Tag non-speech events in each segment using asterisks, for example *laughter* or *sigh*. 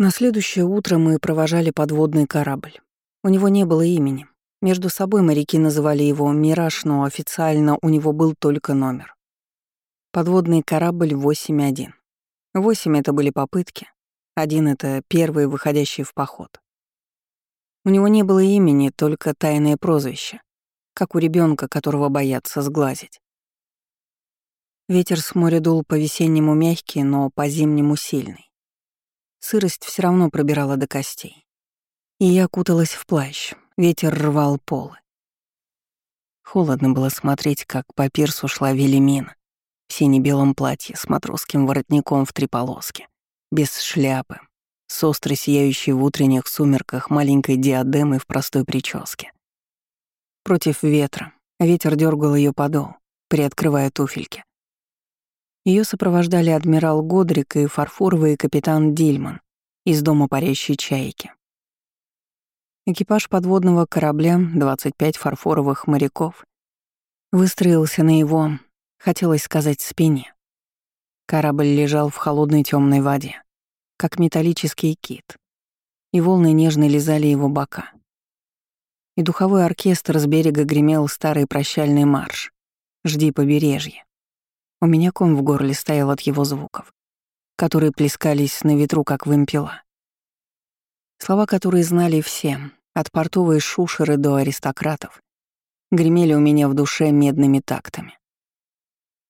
На следующее утро мы провожали подводный корабль. У него не было имени. Между собой моряки называли его «Мираж», но официально у него был только номер. Подводный корабль 8-1. Восемь — это были попытки. Один — это первый, выходящий в поход. У него не было имени, только тайное прозвище, как у ребенка, которого боятся сглазить. Ветер с моря дул по-весеннему мягкий, но по-зимнему сильный. Сырость все равно пробирала до костей. И я куталась в плащ, ветер рвал полы. Холодно было смотреть, как по пирсу шла Велимина в сине-белом платье с матросским воротником в три полоски, без шляпы, с остро сияющей в утренних сумерках маленькой диадемой в простой прическе. Против ветра ветер дергал ее подол, приоткрывая туфельки. Ее сопровождали адмирал Годрик и фарфоровый капитан Дильман из дома парящей чайки. Экипаж подводного корабля, 25 фарфоровых моряков, выстроился на его, хотелось сказать, спине. Корабль лежал в холодной темной воде, как металлический кит, и волны нежно лизали его бока. И духовой оркестр с берега гремел старый прощальный марш «Жди побережье». У меня ком в горле стоял от его звуков, которые плескались на ветру, как вымпела. Слова, которые знали все, от портовой шушеры до аристократов, гремели у меня в душе медными тактами.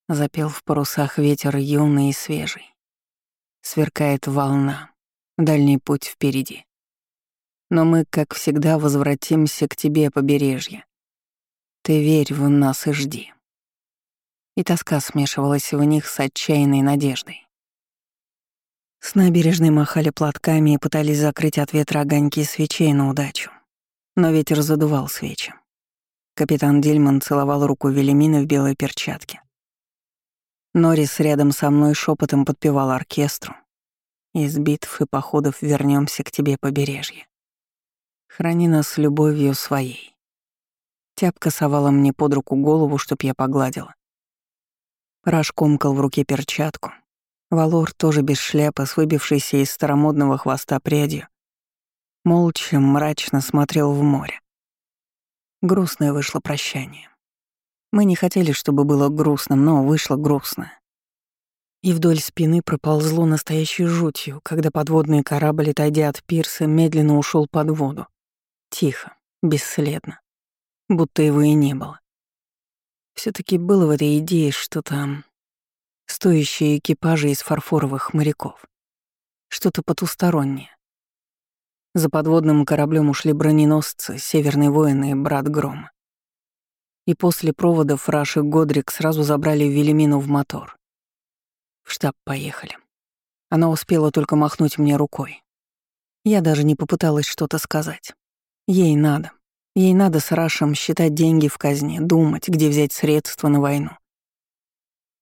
Запел в парусах ветер юный и свежий. Сверкает волна, дальний путь впереди. Но мы, как всегда, возвратимся к тебе, побережье. Ты верь в нас и жди и тоска смешивалась в них с отчаянной надеждой. С набережной махали платками и пытались закрыть от ветра огоньки свечей на удачу. Но ветер задувал свечи. Капитан Дильман целовал руку Велимина в белой перчатке. Норрис рядом со мной шепотом подпевал оркестру. Из битв и походов вернемся к тебе побережье. Храни нас любовью своей. Тяпка совала мне под руку голову, чтоб я погладила. Раш комкал в руке перчатку. Валор, тоже без шляпы, с выбившейся из старомодного хвоста прядью, молча, мрачно смотрел в море. Грустное вышло прощание. Мы не хотели, чтобы было грустным, но вышло грустно. И вдоль спины проползло настоящей жутью, когда подводный корабль, отойдя от пирса, медленно ушел под воду. Тихо, бесследно. Будто его и не было все таки было в этой идее что-то стоящее экипажа из фарфоровых моряков. Что-то потустороннее. За подводным кораблем ушли броненосцы, северные воины и брат Гром. И после проводов Раш и Годрик сразу забрали Велимину в мотор. В штаб поехали. Она успела только махнуть мне рукой. Я даже не попыталась что-то сказать. Ей надо. Ей надо с Рашем считать деньги в казне, думать, где взять средства на войну.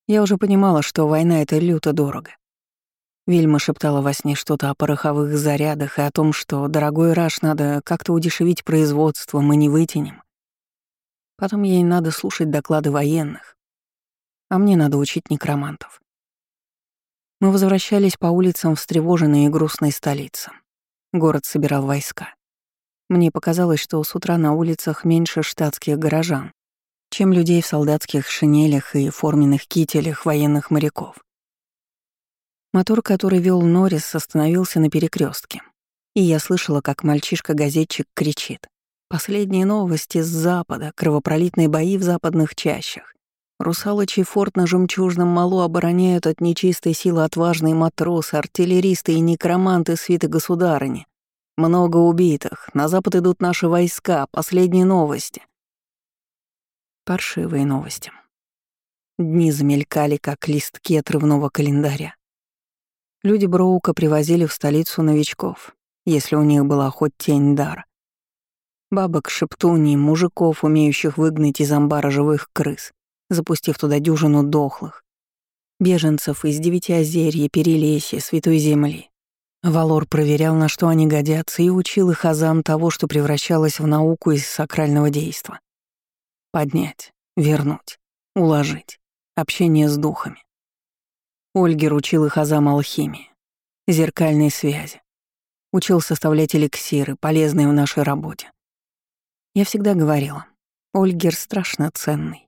Я уже понимала, что война — это люто дорого. Вильма шептала во сне что-то о пороховых зарядах и о том, что дорогой Раш надо как-то удешевить производство, мы не вытянем. Потом ей надо слушать доклады военных, а мне надо учить некромантов. Мы возвращались по улицам встревоженной и грустной столицы. Город собирал войска. Мне показалось, что с утра на улицах меньше штатских горожан, чем людей в солдатских шинелях и форменных кителях военных моряков. Мотор, который вел Норрис, остановился на перекрестке, и я слышала, как мальчишка-газетчик кричит. Последние новости с запада, кровопролитные бои в западных чащах. Русалочий форт на жемчужном малу обороняют от нечистой силы отважные матросы, артиллеристы и некроманты свиты государыни. Много убитых. На запад идут наши войска. Последние новости. Паршивые новости. Дни замелькали, как листки отрывного календаря. Люди Броука привозили в столицу новичков, если у них была хоть тень дара. Бабок, шептуний, мужиков, умеющих выгнать из амбара живых крыс, запустив туда дюжину дохлых. Беженцев из Девятиозерья, Перелесья, Святой Земли, Валор проверял, на что они годятся, и учил их азам того, что превращалось в науку из сакрального действа. Поднять, вернуть, уложить, общение с духами. Ольгер учил их азам алхимии, зеркальной связи, Учил составлять эликсиры, полезные в нашей работе. Я всегда говорила, Ольгер страшно ценный.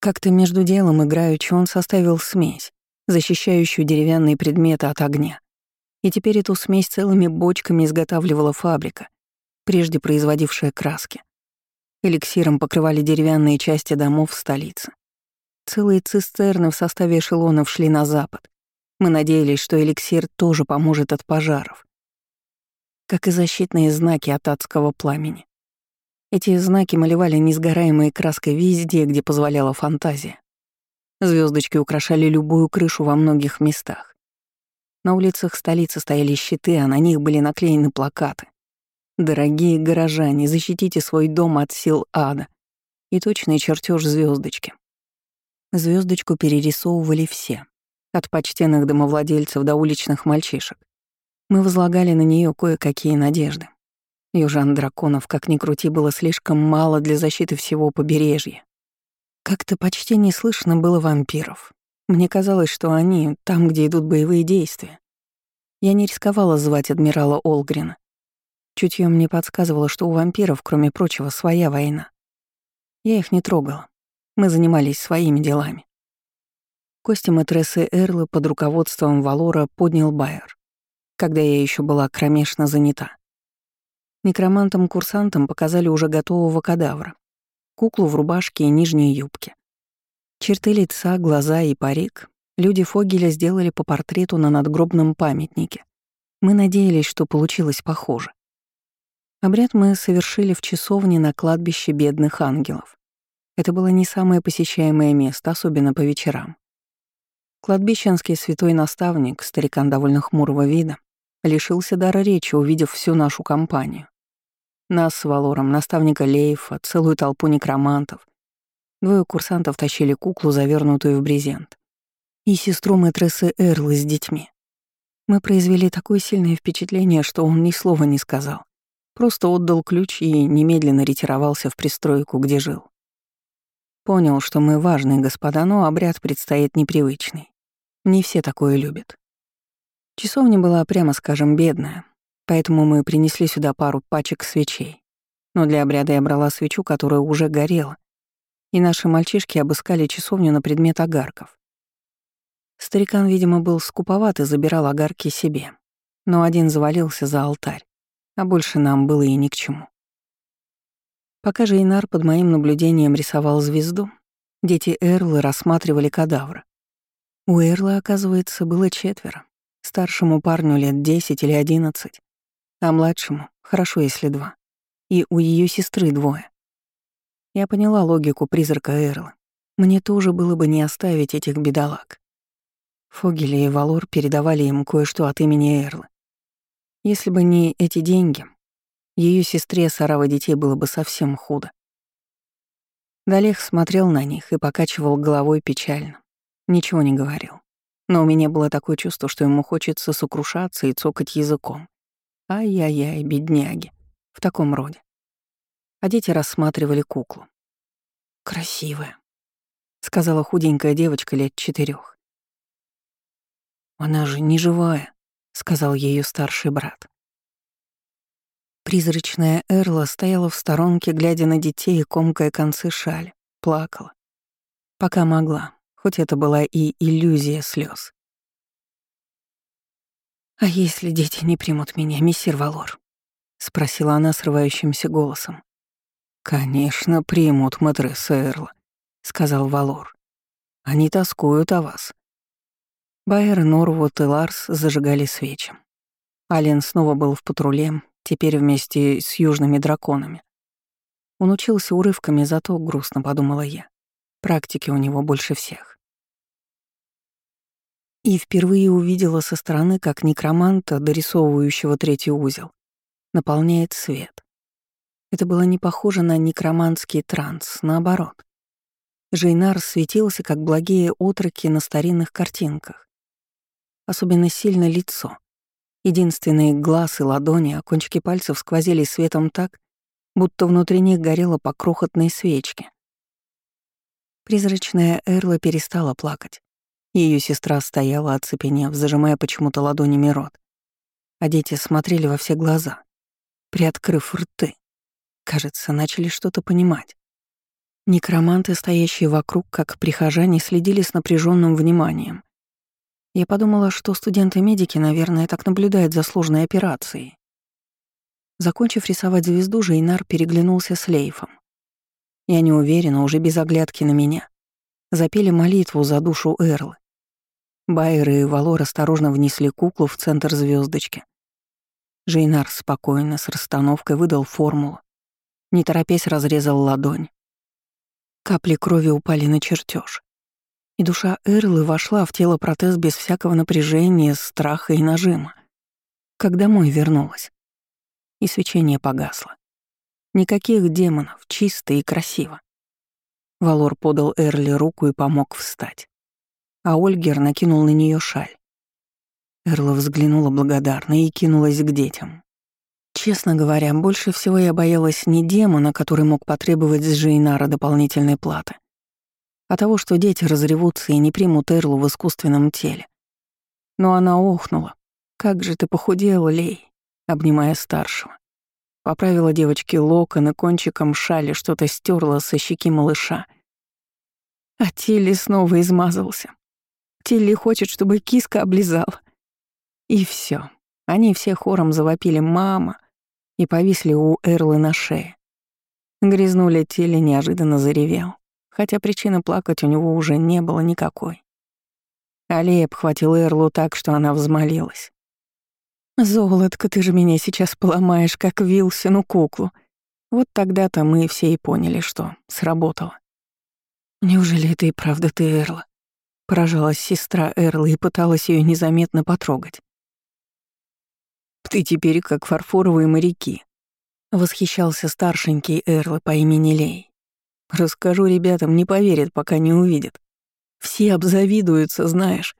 Как-то между делом играючи он составил смесь, защищающую деревянные предметы от огня. И теперь эту смесь целыми бочками изготавливала фабрика, прежде производившая краски. Эликсиром покрывали деревянные части домов в столице. Целые цистерны в составе эшелонов шли на запад. Мы надеялись, что эликсир тоже поможет от пожаров. Как и защитные знаки от адского пламени. Эти знаки малевали несгораемой краской везде, где позволяла фантазия. Звездочки украшали любую крышу во многих местах. На улицах столицы стояли щиты, а на них были наклеены плакаты. «Дорогие горожане, защитите свой дом от сил ада» и точный чертеж звездочки. Звездочку перерисовывали все, от почтенных домовладельцев до уличных мальчишек. Мы возлагали на нее кое-какие надежды. Южан драконов, как ни крути, было слишком мало для защиты всего побережья. Как-то почти не слышно было вампиров. Мне казалось, что они там, где идут боевые действия. Я не рисковала звать адмирала Олгрина. Чутье мне подсказывало, что у вампиров, кроме прочего, своя война. Я их не трогала. Мы занимались своими делами. Кости матрессы Эрлы под руководством Валора поднял Байер, когда я еще была кромешно занята. Некромантам-курсантам показали уже готового кадавра. Куклу в рубашке и нижней юбке. Черты лица, глаза и парик люди Фогеля сделали по портрету на надгробном памятнике. Мы надеялись, что получилось похоже. Обряд мы совершили в часовне на кладбище бедных ангелов. Это было не самое посещаемое место, особенно по вечерам. Кладбищенский святой наставник, старикан довольно хмурого вида, лишился дара речи, увидев всю нашу компанию. Нас с Валором, наставника Лейфа, целую толпу некромантов. Двое курсантов тащили куклу, завернутую в брезент. И сестру мэтрессы Эрлы с детьми. Мы произвели такое сильное впечатление, что он ни слова не сказал. Просто отдал ключ и немедленно ретировался в пристройку, где жил. Понял, что мы важные господа, но обряд предстоит непривычный. Не все такое любят. Часовня была, прямо скажем, бедная, поэтому мы принесли сюда пару пачек свечей. Но для обряда я брала свечу, которая уже горела, и наши мальчишки обыскали часовню на предмет огарков. Старикан, видимо, был скуповат и забирал огарки себе, но один завалился за алтарь а больше нам было и ни к чему. Пока же Инар под моим наблюдением рисовал звезду, дети Эрлы рассматривали кадавра. У Эрлы, оказывается, было четверо. Старшему парню лет десять или одиннадцать, а младшему — хорошо, если два. И у ее сестры двое. Я поняла логику призрака Эрлы. Мне тоже было бы не оставить этих бедолаг. Фогели и Валор передавали им кое-что от имени Эрлы. Если бы не эти деньги, ее сестре с оравой детей было бы совсем худо. Далех смотрел на них и покачивал головой печально. Ничего не говорил. Но у меня было такое чувство, что ему хочется сокрушаться и цокать языком. Ай-яй-яй, бедняги. В таком роде. А дети рассматривали куклу. «Красивая», — сказала худенькая девочка лет четырех. «Она же не живая», сказал ее старший брат. Призрачная Эрла стояла в сторонке, глядя на детей и комкая концы шали, плакала. Пока могла, хоть это была и иллюзия слез. «А если дети не примут меня, мессир Валор?» — спросила она срывающимся голосом. «Конечно, примут, матресса Эрла», — сказал Валор. «Они тоскуют о вас. Байер, Норвуд и Ларс зажигали свечи. Ален снова был в патруле, теперь вместе с южными драконами. Он учился урывками, зато грустно подумала я. Практики у него больше всех. И впервые увидела со стороны, как некроманта, дорисовывающего третий узел, наполняет свет. Это было не похоже на некроманский транс, наоборот. Жейнар светился, как благие отроки на старинных картинках особенно сильно лицо. Единственные глаз и ладони, а кончики пальцев сквозили светом так, будто внутри них горело по крохотной свечке. Призрачная Эрла перестала плакать. Ее сестра стояла, оцепенев, зажимая почему-то ладонями рот. а дети смотрели во все глаза, приоткрыв рты. Кажется, начали что-то понимать. Некроманты, стоящие вокруг, как прихожане, следили с напряженным вниманием. Я подумала, что студенты-медики, наверное, так наблюдают за сложной операцией. Закончив рисовать звезду, Жейнар переглянулся с Лейфом. Я не уверена, уже без оглядки на меня. Запели молитву за душу Эрлы. Байер и Валор осторожно внесли куклу в центр звездочки. Жейнар спокойно, с расстановкой выдал формулу. Не торопясь, разрезал ладонь. Капли крови упали на чертеж. И душа Эрлы вошла в тело протез без всякого напряжения, страха и нажима. Как домой вернулась. И свечение погасло. Никаких демонов, чисто и красиво. Валор подал Эрли руку и помог встать а Ольгер накинул на нее шаль. Эрла взглянула благодарно и кинулась к детям. Честно говоря, больше всего я боялась не демона, который мог потребовать с Жейнара дополнительной платы, а того, что дети разревутся и не примут Эрлу в искусственном теле. Но она охнула. «Как же ты похудела, Лей!» обнимая старшего. Поправила девочке локон и кончиком шали что-то стерла со щеки малыша. А Тилли снова измазался. Тилли хочет, чтобы киска облизала. И все. Они все хором завопили «мама» и повисли у Эрлы на шее. Грязнули Тилли неожиданно заревел, хотя причины плакать у него уже не было никакой. Алия обхватил Эрлу так, что она взмолилась. «Золотко, ты же меня сейчас поломаешь, как Вилсину куклу». Вот тогда-то мы все и поняли, что сработало. «Неужели это и правда ты, Эрла?» Поражалась сестра Эрла и пыталась ее незаметно потрогать. «Ты теперь как фарфоровые моряки», — восхищался старшенький Эрла по имени Лей. «Расскажу ребятам, не поверят, пока не увидят. Все обзавидуются, знаешь».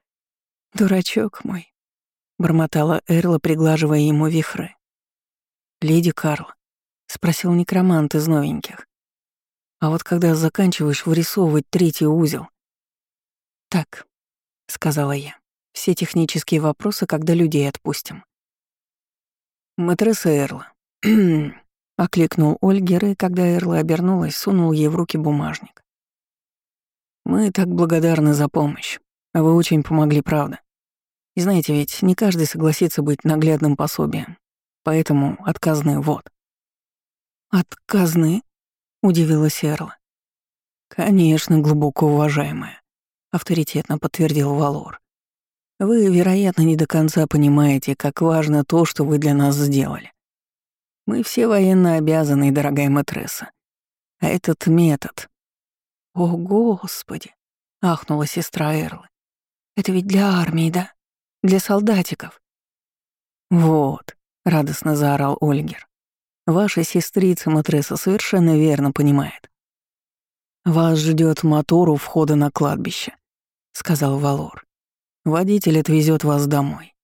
«Дурачок мой», — бормотала Эрла, приглаживая ему вихры. «Леди Карл», — спросил некромант из новеньких. «А вот когда заканчиваешь вырисовывать третий узел, «Так», — сказала я, — «все технические вопросы, когда людей отпустим». «Матресса Эрла», *clears throat* — окликнул Ольгер, и когда Эрла обернулась, сунул ей в руки бумажник. «Мы так благодарны за помощь. Вы очень помогли, правда. И знаете, ведь не каждый согласится быть наглядным пособием. Поэтому отказны вот». «Отказны?» — удивилась Эрла. «Конечно, глубоко уважаемая. — авторитетно подтвердил Валор. «Вы, вероятно, не до конца понимаете, как важно то, что вы для нас сделали. Мы все военно обязаны, дорогая матресса. А этот метод...» «О, Господи!» — ахнула сестра Эрлы. «Это ведь для армии, да? Для солдатиков?» «Вот», — радостно заорал Ольгер. «Ваша сестрица матресса совершенно верно понимает. Вас ждет мотор у входа на кладбище сказал Валор. «Водитель отвезет вас домой.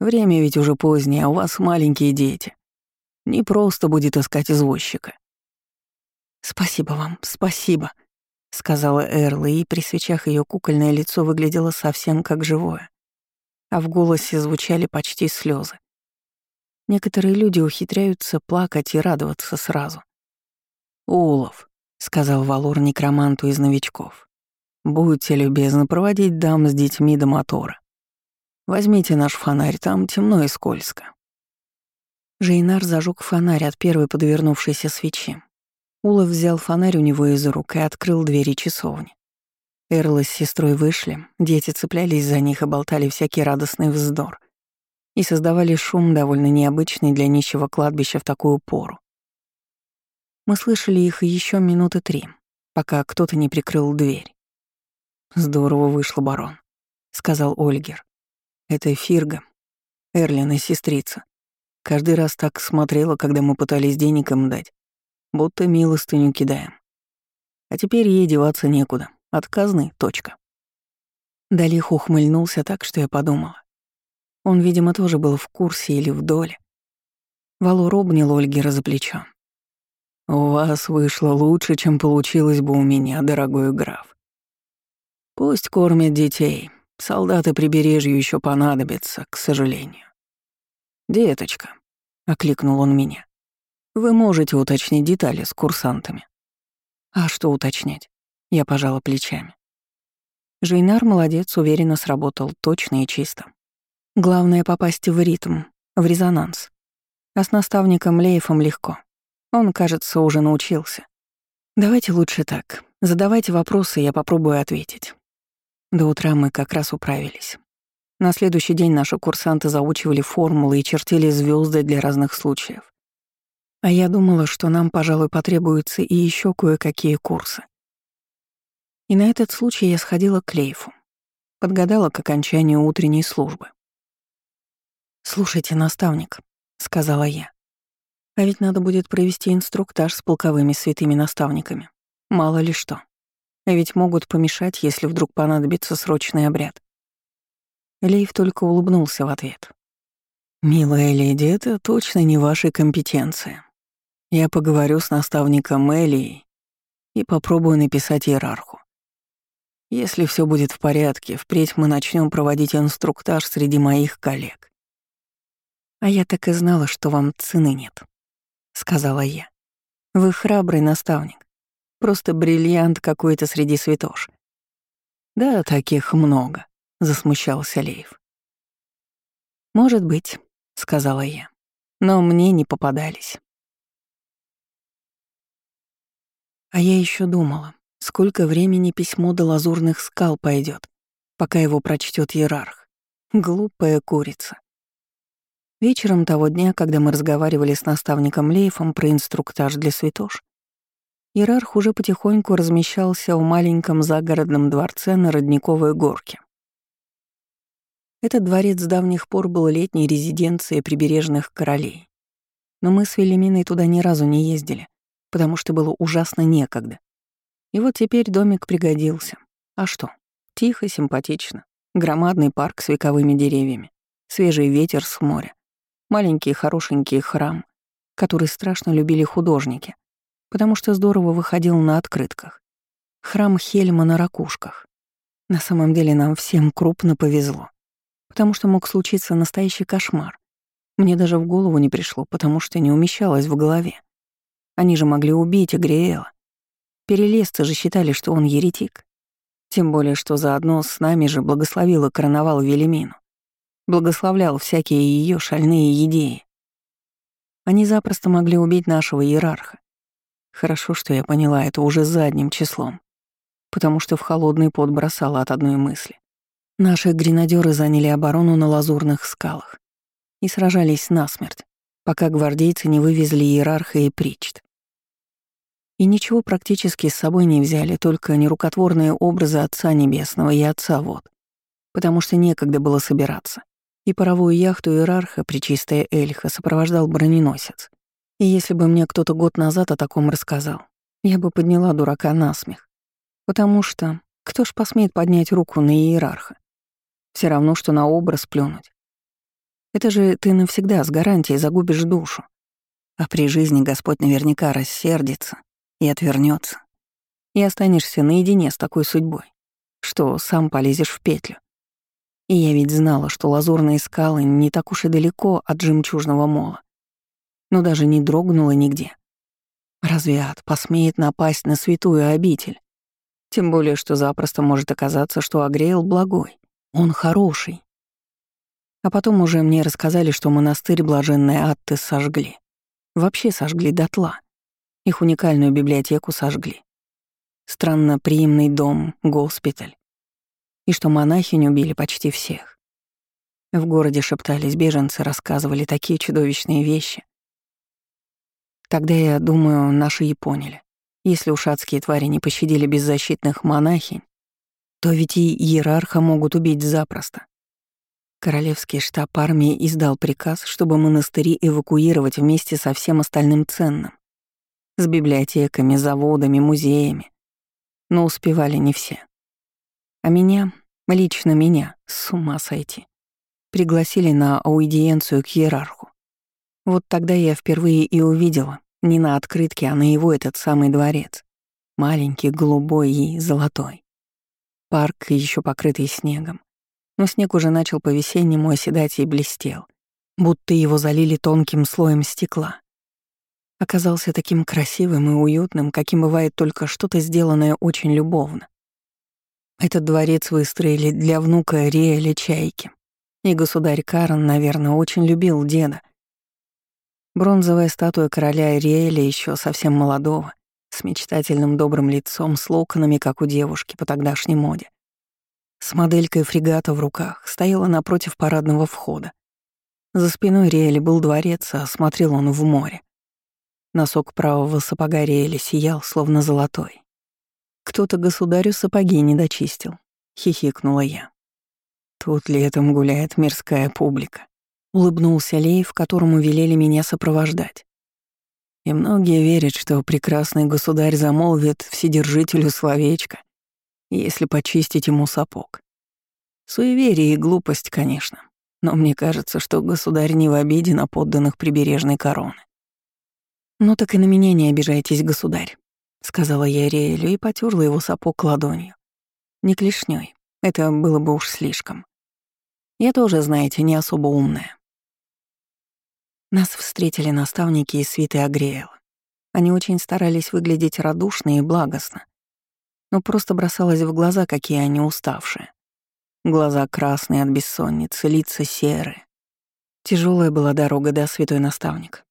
Время ведь уже позднее, а у вас маленькие дети. Не просто будет искать извозчика». «Спасибо вам, спасибо», — сказала Эрла, и при свечах ее кукольное лицо выглядело совсем как живое, а в голосе звучали почти слезы. Некоторые люди ухитряются плакать и радоваться сразу. «Улов», — сказал Валор некроманту из новичков. Будьте любезны проводить дам с детьми до мотора. Возьмите наш фонарь, там темно и скользко». Жейнар зажег фонарь от первой подвернувшейся свечи. Улов взял фонарь у него из рук и открыл двери часовни. Эрла с сестрой вышли, дети цеплялись за них и болтали всякий радостный вздор. И создавали шум, довольно необычный для нищего кладбища в такую пору. Мы слышали их еще минуты три, пока кто-то не прикрыл дверь. «Здорово вышло, барон», — сказал Ольгер. «Это Фирга, Эрлина сестрица. Каждый раз так смотрела, когда мы пытались денег им дать, будто милостыню кидаем. А теперь ей деваться некуда. Отказный, точка». Далих ухмыльнулся так, что я подумала. Он, видимо, тоже был в курсе или в доле. Валур обнял Ольгера за плечо. «У вас вышло лучше, чем получилось бы у меня, дорогой граф. Пусть кормят детей. Солдаты прибережью еще понадобятся, к сожалению. «Деточка», — окликнул он меня, — «вы можете уточнить детали с курсантами». «А что уточнять?» — я пожала плечами. Жейнар молодец, уверенно сработал, точно и чисто. Главное — попасть в ритм, в резонанс. А с наставником Лейфом легко. Он, кажется, уже научился. Давайте лучше так. Задавайте вопросы, я попробую ответить. До утра мы как раз управились. На следующий день наши курсанты заучивали формулы и чертили звезды для разных случаев. А я думала, что нам, пожалуй, потребуются и еще кое-какие курсы. И на этот случай я сходила к Лейфу. Подгадала к окончанию утренней службы. «Слушайте, наставник», — сказала я. «А ведь надо будет провести инструктаж с полковыми святыми наставниками. Мало ли что. Ведь могут помешать, если вдруг понадобится срочный обряд». Лейв только улыбнулся в ответ. «Милая леди, это точно не ваша компетенция. Я поговорю с наставником Элией и попробую написать иерарху. Если все будет в порядке, впредь мы начнем проводить инструктаж среди моих коллег. «А я так и знала, что вам цены нет», — сказала я. «Вы храбрый наставник. Просто бриллиант какой-то среди святош». «Да, таких много», — засмущался Леев. «Может быть», — сказала я, — «но мне не попадались». А я еще думала, сколько времени письмо до лазурных скал пойдет, пока его прочтет иерарх. Глупая курица. Вечером того дня, когда мы разговаривали с наставником Лейфом про инструктаж для святош, Иерарх уже потихоньку размещался в маленьком загородном дворце на Родниковой горке. Этот дворец с давних пор был летней резиденцией прибережных королей. Но мы с Велиминой туда ни разу не ездили, потому что было ужасно некогда. И вот теперь домик пригодился. А что? Тихо, симпатично. Громадный парк с вековыми деревьями. Свежий ветер с моря маленький хорошенький храм, который страшно любили художники, потому что здорово выходил на открытках. Храм Хельма на ракушках. На самом деле нам всем крупно повезло, потому что мог случиться настоящий кошмар. Мне даже в голову не пришло, потому что не умещалось в голове. Они же могли убить Агриэла. Перелезцы же считали, что он еретик. Тем более, что заодно с нами же благословил и короновал Велимину благословлял всякие ее шальные идеи. Они запросто могли убить нашего иерарха. Хорошо, что я поняла это уже задним числом, потому что в холодный пот бросала от одной мысли. Наши гренадеры заняли оборону на лазурных скалах и сражались насмерть, пока гвардейцы не вывезли иерарха и причт. И ничего практически с собой не взяли, только нерукотворные образы Отца Небесного и Отца Вод, потому что некогда было собираться и паровую яхту иерарха, причистая Эльха, сопровождал броненосец. И если бы мне кто-то год назад о таком рассказал, я бы подняла дурака на смех. Потому что кто ж посмеет поднять руку на иерарха? Все равно, что на образ плюнуть. Это же ты навсегда с гарантией загубишь душу. А при жизни Господь наверняка рассердится и отвернется. И останешься наедине с такой судьбой, что сам полезешь в петлю. И я ведь знала, что лазурные скалы не так уж и далеко от жемчужного мола. Но даже не дрогнула нигде. Разве ад посмеет напасть на святую обитель? Тем более, что запросто может оказаться, что Агрейл благой. Он хороший. А потом уже мне рассказали, что монастырь блаженной Атты сожгли. Вообще сожгли дотла. Их уникальную библиотеку сожгли. Странно приимный дом, госпиталь и что монахинь убили почти всех. В городе шептались беженцы, рассказывали такие чудовищные вещи. Тогда, я думаю, наши и поняли. Если уж адские твари не пощадили беззащитных монахинь, то ведь и иерарха могут убить запросто. Королевский штаб армии издал приказ, чтобы монастыри эвакуировать вместе со всем остальным ценным. С библиотеками, заводами, музеями. Но успевали не все. А меня, лично меня, с ума сойти, пригласили на аудиенцию к иерарху. Вот тогда я впервые и увидела, не на открытке, а на его этот самый дворец. Маленький, голубой и золотой. Парк еще покрытый снегом. Но снег уже начал по-весеннему оседать и блестел. будто его залили тонким слоем стекла. Оказался таким красивым и уютным, каким бывает только что-то сделанное очень любовно. Этот дворец выстроили для внука Риэля Чайки. И государь Карен, наверное, очень любил деда. Бронзовая статуя короля Риэля еще совсем молодого, с мечтательным добрым лицом, с локонами, как у девушки по тогдашней моде. С моделькой фрегата в руках стояла напротив парадного входа. За спиной Риэля был дворец, а смотрел он в море. Носок правого сапога Риэля сиял, словно золотой. Кто-то государю сапоги не дочистил, хихикнула я. Тут летом гуляет мирская публика. Улыбнулся Лейв, которому велели меня сопровождать. И многие верят, что прекрасный государь замолвит вседержителю словечко, если почистить ему сапог. Суеверие и глупость, конечно, но мне кажется, что государь не в обиде на подданных прибережной короны. «Ну так и на меня не обижайтесь, государь», — сказала я Риэлю и потерла его сапог ладонью. Не клешней, это было бы уж слишком. Я тоже, знаете, не особо умная. Нас встретили наставники из свиты Агреэла. Они очень старались выглядеть радушно и благостно, но просто бросалось в глаза, какие они уставшие. Глаза красные от бессонницы, лица серые. Тяжелая была дорога, да, святой наставник?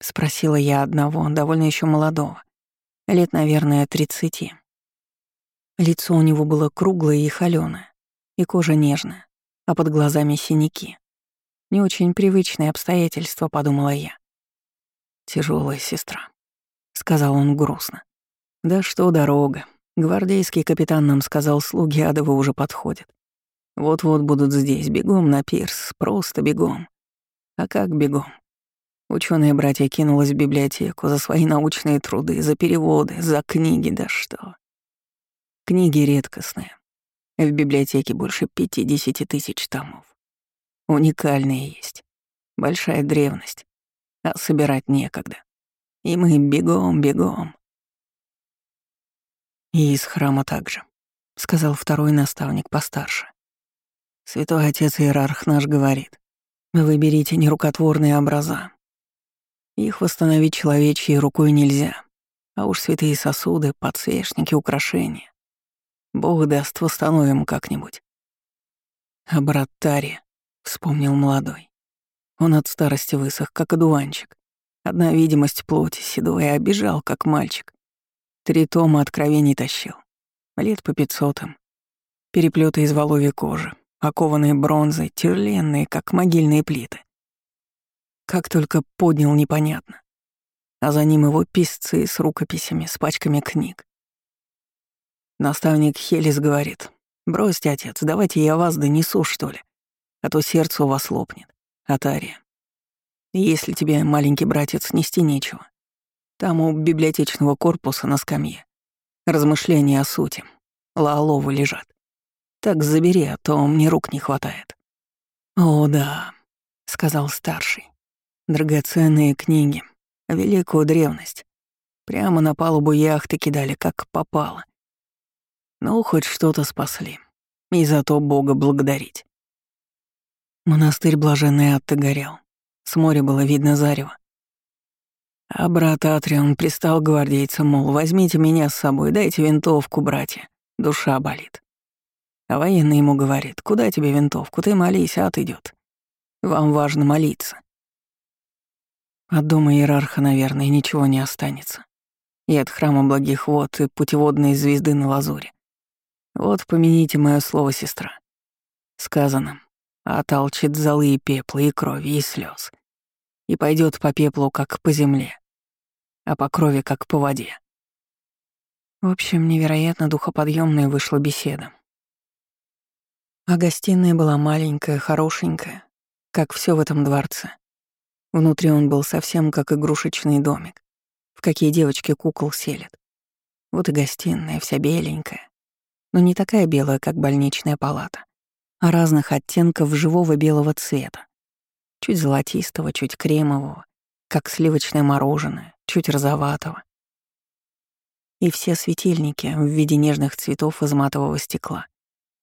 Спросила я одного, довольно еще молодого, лет, наверное, тридцати. Лицо у него было круглое и холёное, и кожа нежная, а под глазами синяки. Не очень привычные обстоятельства, подумала я. Тяжелая сестра, сказал он грустно. Да что дорога, Гвардейский капитан нам сказал, слуги адовы уже подходят. Вот-вот будут здесь, бегом на пирс, просто бегом. А как бегом? Ученые братья кинулась в библиотеку за свои научные труды, за переводы, за книги, да что. Книги редкостные. В библиотеке больше 50 тысяч томов. Уникальные есть. Большая древность. А собирать некогда. И мы бегом, бегом. И из храма также, сказал второй наставник постарше. Святой Отец Иерарх наш говорит, выберите нерукотворные образа. Их восстановить человечьей рукой нельзя, а уж святые сосуды, подсвечники, украшения. Бог даст, восстановим как-нибудь. А брат Тари, вспомнил молодой. Он от старости высох, как одуванчик. Одна видимость плоти седой, а бежал, как мальчик. Три тома откровений тащил. Лет по пятьсотым. Переплеты из воловьей кожи, окованные бронзой, тяжеленные, как могильные плиты. Как только поднял, непонятно. А за ним его писцы с рукописями, с пачками книг. Наставник Хелис говорит, «Бросьте, отец, давайте я вас донесу, что ли, а то сердце у вас лопнет, Атария. Если тебе, маленький братец, нести нечего, там у библиотечного корпуса на скамье. Размышления о сути. Лаоловы лежат. Так забери, а то мне рук не хватает. «О, да», — сказал старший. «Драгоценные книги. Великую древность. Прямо на палубу яхты кидали, как попало. Ну, хоть что-то спасли. И за то Бога благодарить». Монастырь Блаженной Атты горел. С моря было видно зарево. А брат Атрион пристал гвардейцам, мол, возьмите меня с собой, дайте винтовку, братья, душа болит. А военный ему говорит, куда тебе винтовку, ты молись, ад идет. Вам важно молиться. От дома иерарха, наверное, ничего не останется. И от храма благих вод, и путеводной звезды на лазуре. Вот помяните мое слово, сестра. Сказано, оталчит золы и пепла, и крови, и слез, и пойдет по пеплу, как по земле, а по крови, как по воде. В общем, невероятно духоподъемная вышла беседа. А гостиная была маленькая, хорошенькая, как все в этом дворце. Внутри он был совсем как игрушечный домик, в какие девочки кукол селят. Вот и гостиная, вся беленькая. Но не такая белая, как больничная палата, а разных оттенков живого белого цвета. Чуть золотистого, чуть кремового, как сливочное мороженое, чуть розоватого. И все светильники в виде нежных цветов из матового стекла,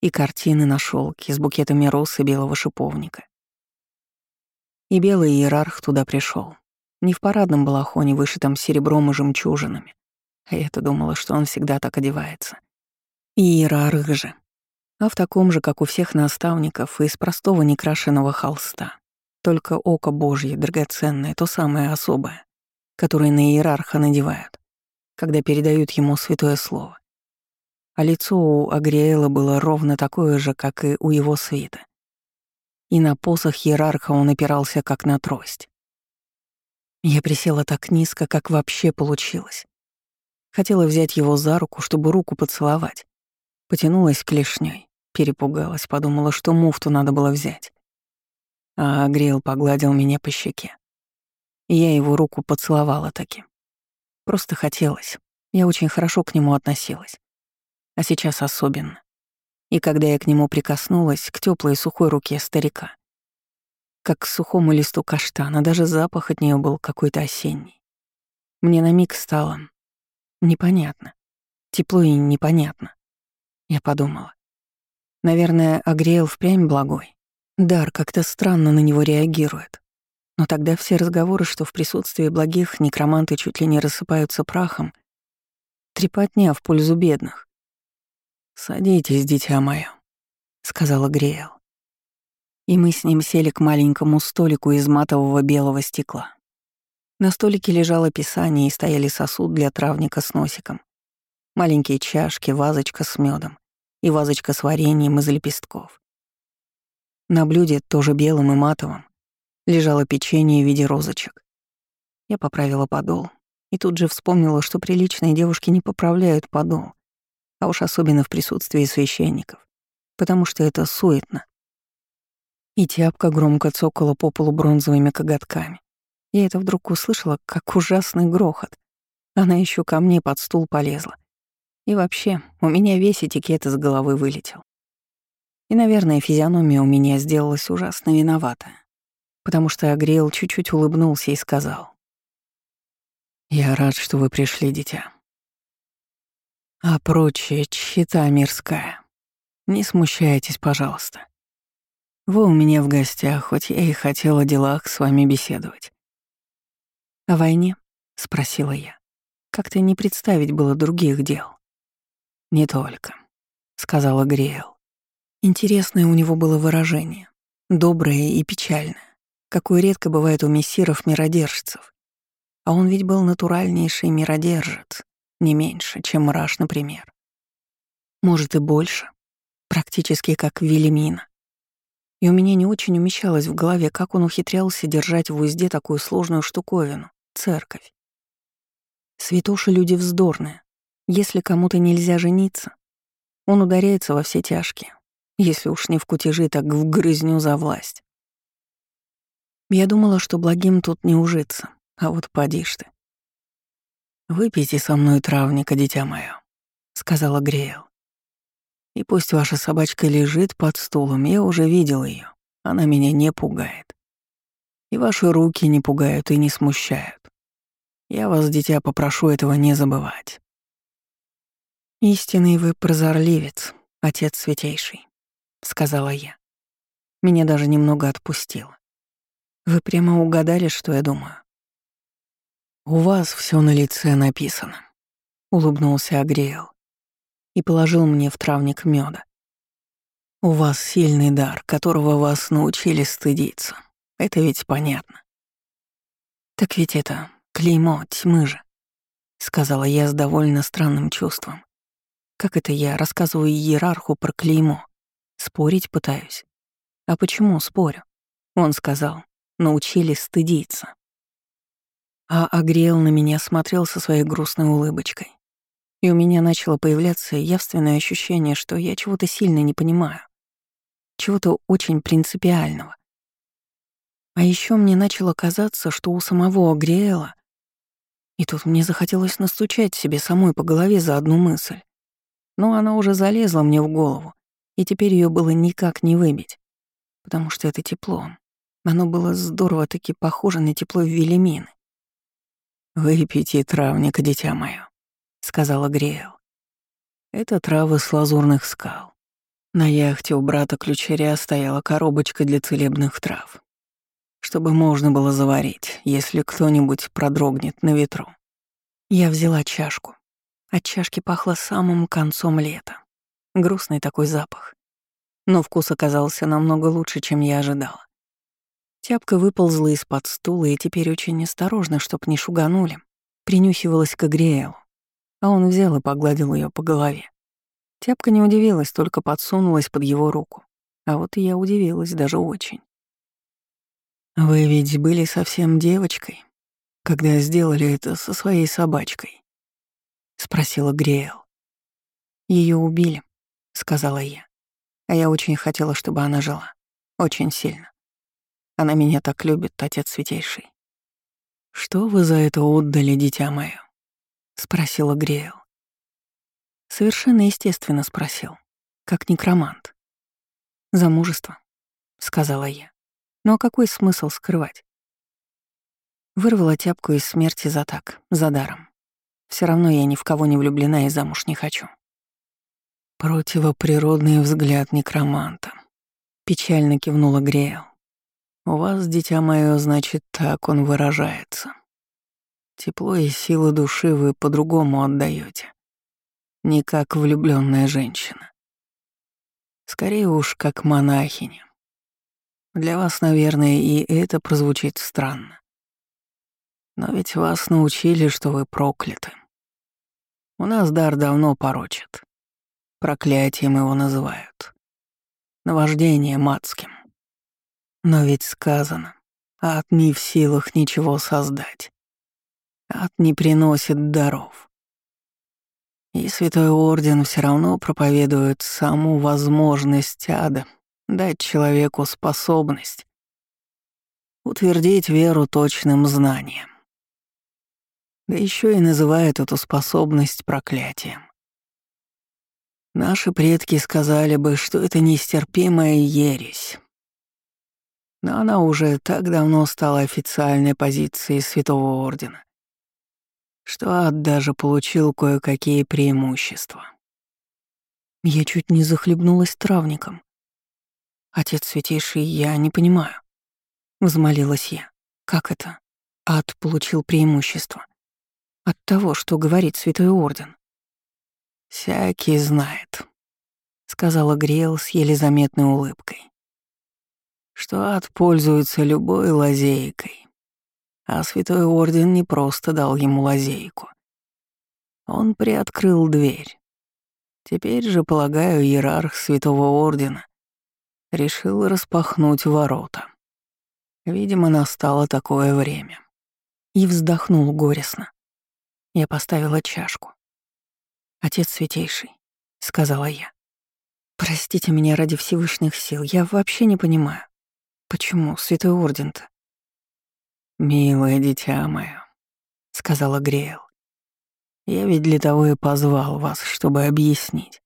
и картины на шелке с букетами роз и белого шиповника. И белый иерарх туда пришел, Не в парадном балахоне, вышитом серебром и жемчужинами. А я-то думала, что он всегда так одевается. Иерарх же. А в таком же, как у всех наставников, из простого некрашенного холста. Только око Божье, драгоценное, то самое особое, которое на иерарха надевают, когда передают ему святое слово. А лицо у Агриэла было ровно такое же, как и у его свита и на посох иерарха он опирался как на трость. Я присела так низко, как вообще получилось. Хотела взять его за руку, чтобы руку поцеловать. Потянулась клешней, перепугалась, подумала, что муфту надо было взять. А Агриэл погладил меня по щеке. Я его руку поцеловала таки. Просто хотелось. Я очень хорошо к нему относилась. А сейчас особенно и когда я к нему прикоснулась, к теплой сухой руке старика. Как к сухому листу каштана, даже запах от нее был какой-то осенний. Мне на миг стало непонятно. Тепло и непонятно. Я подумала. Наверное, Агриэл впрямь благой. Дар как-то странно на него реагирует. Но тогда все разговоры, что в присутствии благих некроманты чуть ли не рассыпаются прахом, трепотня в пользу бедных. «Садитесь, дитя мое», — сказала Грейл. И мы с ним сели к маленькому столику из матового белого стекла. На столике лежало писание и стояли сосуд для травника с носиком, маленькие чашки, вазочка с медом и вазочка с вареньем из лепестков. На блюде, тоже белым и матовым, лежало печенье в виде розочек. Я поправила подол и тут же вспомнила, что приличные девушки не поправляют подол, а уж особенно в присутствии священников, потому что это суетно. И тяпка громко цокала по полу бронзовыми коготками. Я это вдруг услышала, как ужасный грохот. Она еще ко мне под стул полезла. И вообще, у меня весь этикет из головы вылетел. И, наверное, физиономия у меня сделалась ужасно виноватая, потому что Агриэл чуть-чуть улыбнулся и сказал. «Я рад, что вы пришли, дитя. А прочее чита мирская. Не смущайтесь, пожалуйста. Вы у меня в гостях, хоть я и хотела о делах с вами беседовать. «О войне?» — спросила я. Как-то не представить было других дел. «Не только», — сказала Гриэл. Интересное у него было выражение, доброе и печальное, какое редко бывает у мессиров-миродержцев. А он ведь был натуральнейший миродержец, не меньше, чем Мраш, например. Может и больше, практически как Велимина. И у меня не очень умещалось в голове, как он ухитрялся держать в узде такую сложную штуковину — церковь. Святоши люди вздорные. Если кому-то нельзя жениться, он ударяется во все тяжкие. Если уж не в кутежи, так в грызню за власть. Я думала, что благим тут не ужиться, а вот поди ж ты. «Выпейте со мной травника, дитя мое», — сказала Грейл. «И пусть ваша собачка лежит под стулом, я уже видел ее. Она меня не пугает. И ваши руки не пугают и не смущают. Я вас, дитя, попрошу этого не забывать». «Истинный вы прозорливец, отец святейший», — сказала я. Меня даже немного отпустило. Вы прямо угадали, что я думаю. «У вас все на лице написано», — улыбнулся Агриэл и положил мне в травник меда. «У вас сильный дар, которого вас научили стыдиться. Это ведь понятно». «Так ведь это клеймо тьмы же», — сказала я с довольно странным чувством. «Как это я рассказываю иерарху про клеймо? Спорить пытаюсь. А почему спорю?» Он сказал, научили стыдиться а Агриэл на меня смотрел со своей грустной улыбочкой. И у меня начало появляться явственное ощущение, что я чего-то сильно не понимаю. Чего-то очень принципиального. А еще мне начало казаться, что у самого Агриэла... И тут мне захотелось настучать себе самой по голове за одну мысль. Но она уже залезла мне в голову, и теперь ее было никак не выбить. Потому что это тепло. Оно было здорово-таки похоже на тепло Велимины. «Выпейте травник, дитя мое», — сказала Грейл. «Это травы с лазурных скал. На яхте у брата ключеря стояла коробочка для целебных трав. чтобы можно было заварить, если кто-нибудь продрогнет на ветру. Я взяла чашку. От чашки пахло самым концом лета. Грустный такой запах. Но вкус оказался намного лучше, чем я ожидала. Тяпка выползла из-под стула и теперь очень осторожно, чтоб не шуганули, принюхивалась к Агриэлу. А он взял и погладил ее по голове. Тяпка не удивилась, только подсунулась под его руку. А вот я удивилась даже очень. «Вы ведь были совсем девочкой, когда сделали это со своей собачкой?» — спросила Грейл. Ее убили», — сказала я. А я очень хотела, чтобы она жила. Очень сильно. Она меня так любит, отец святейший. «Что вы за это отдали, дитя мое?» — спросила Грейл. Совершенно естественно спросил, как некромант. «Замужество», — сказала я. «Ну а какой смысл скрывать?» Вырвала тяпку из смерти за так, за даром. Все равно я ни в кого не влюблена и замуж не хочу. Противоприродный взгляд некроманта. Печально кивнула Грейл. У вас, дитя мое, значит, так он выражается. Тепло и силы души вы по-другому отдаете не как влюбленная женщина. Скорее уж, как монахиня. Для вас, наверное, и это прозвучит странно. Но ведь вас научили, что вы прокляты. У нас дар давно порочит. Проклятием его называют. Наваждением адским. Но ведь сказано, ад не в силах ничего создать. Ад не приносит даров. И Святой Орден все равно проповедует саму возможность ада дать человеку способность утвердить веру точным знанием. Да еще и называет эту способность проклятием. Наши предки сказали бы, что это нестерпимая ересь. Но она уже так давно стала официальной позицией Святого Ордена что ад даже получил кое-какие преимущества. Я чуть не захлебнулась травником. «Отец Святейший, я не понимаю», — взмолилась я. «Как это? Ад получил преимущество. От того, что говорит Святой Орден». «Всякий знает», — сказала Грел с еле заметной улыбкой, «что ад пользуется любой лазейкой, а Святой Орден не просто дал ему лазейку. Он приоткрыл дверь. Теперь же, полагаю, иерарх Святого Ордена решил распахнуть ворота. Видимо, настало такое время. И вздохнул горестно. Я поставила чашку. «Отец Святейший», — сказала я. «Простите меня ради Всевышних сил, я вообще не понимаю, почему Святой Орден-то «Милое дитя мое», — сказала Грейл. «Я ведь для того и позвал вас, чтобы объяснить.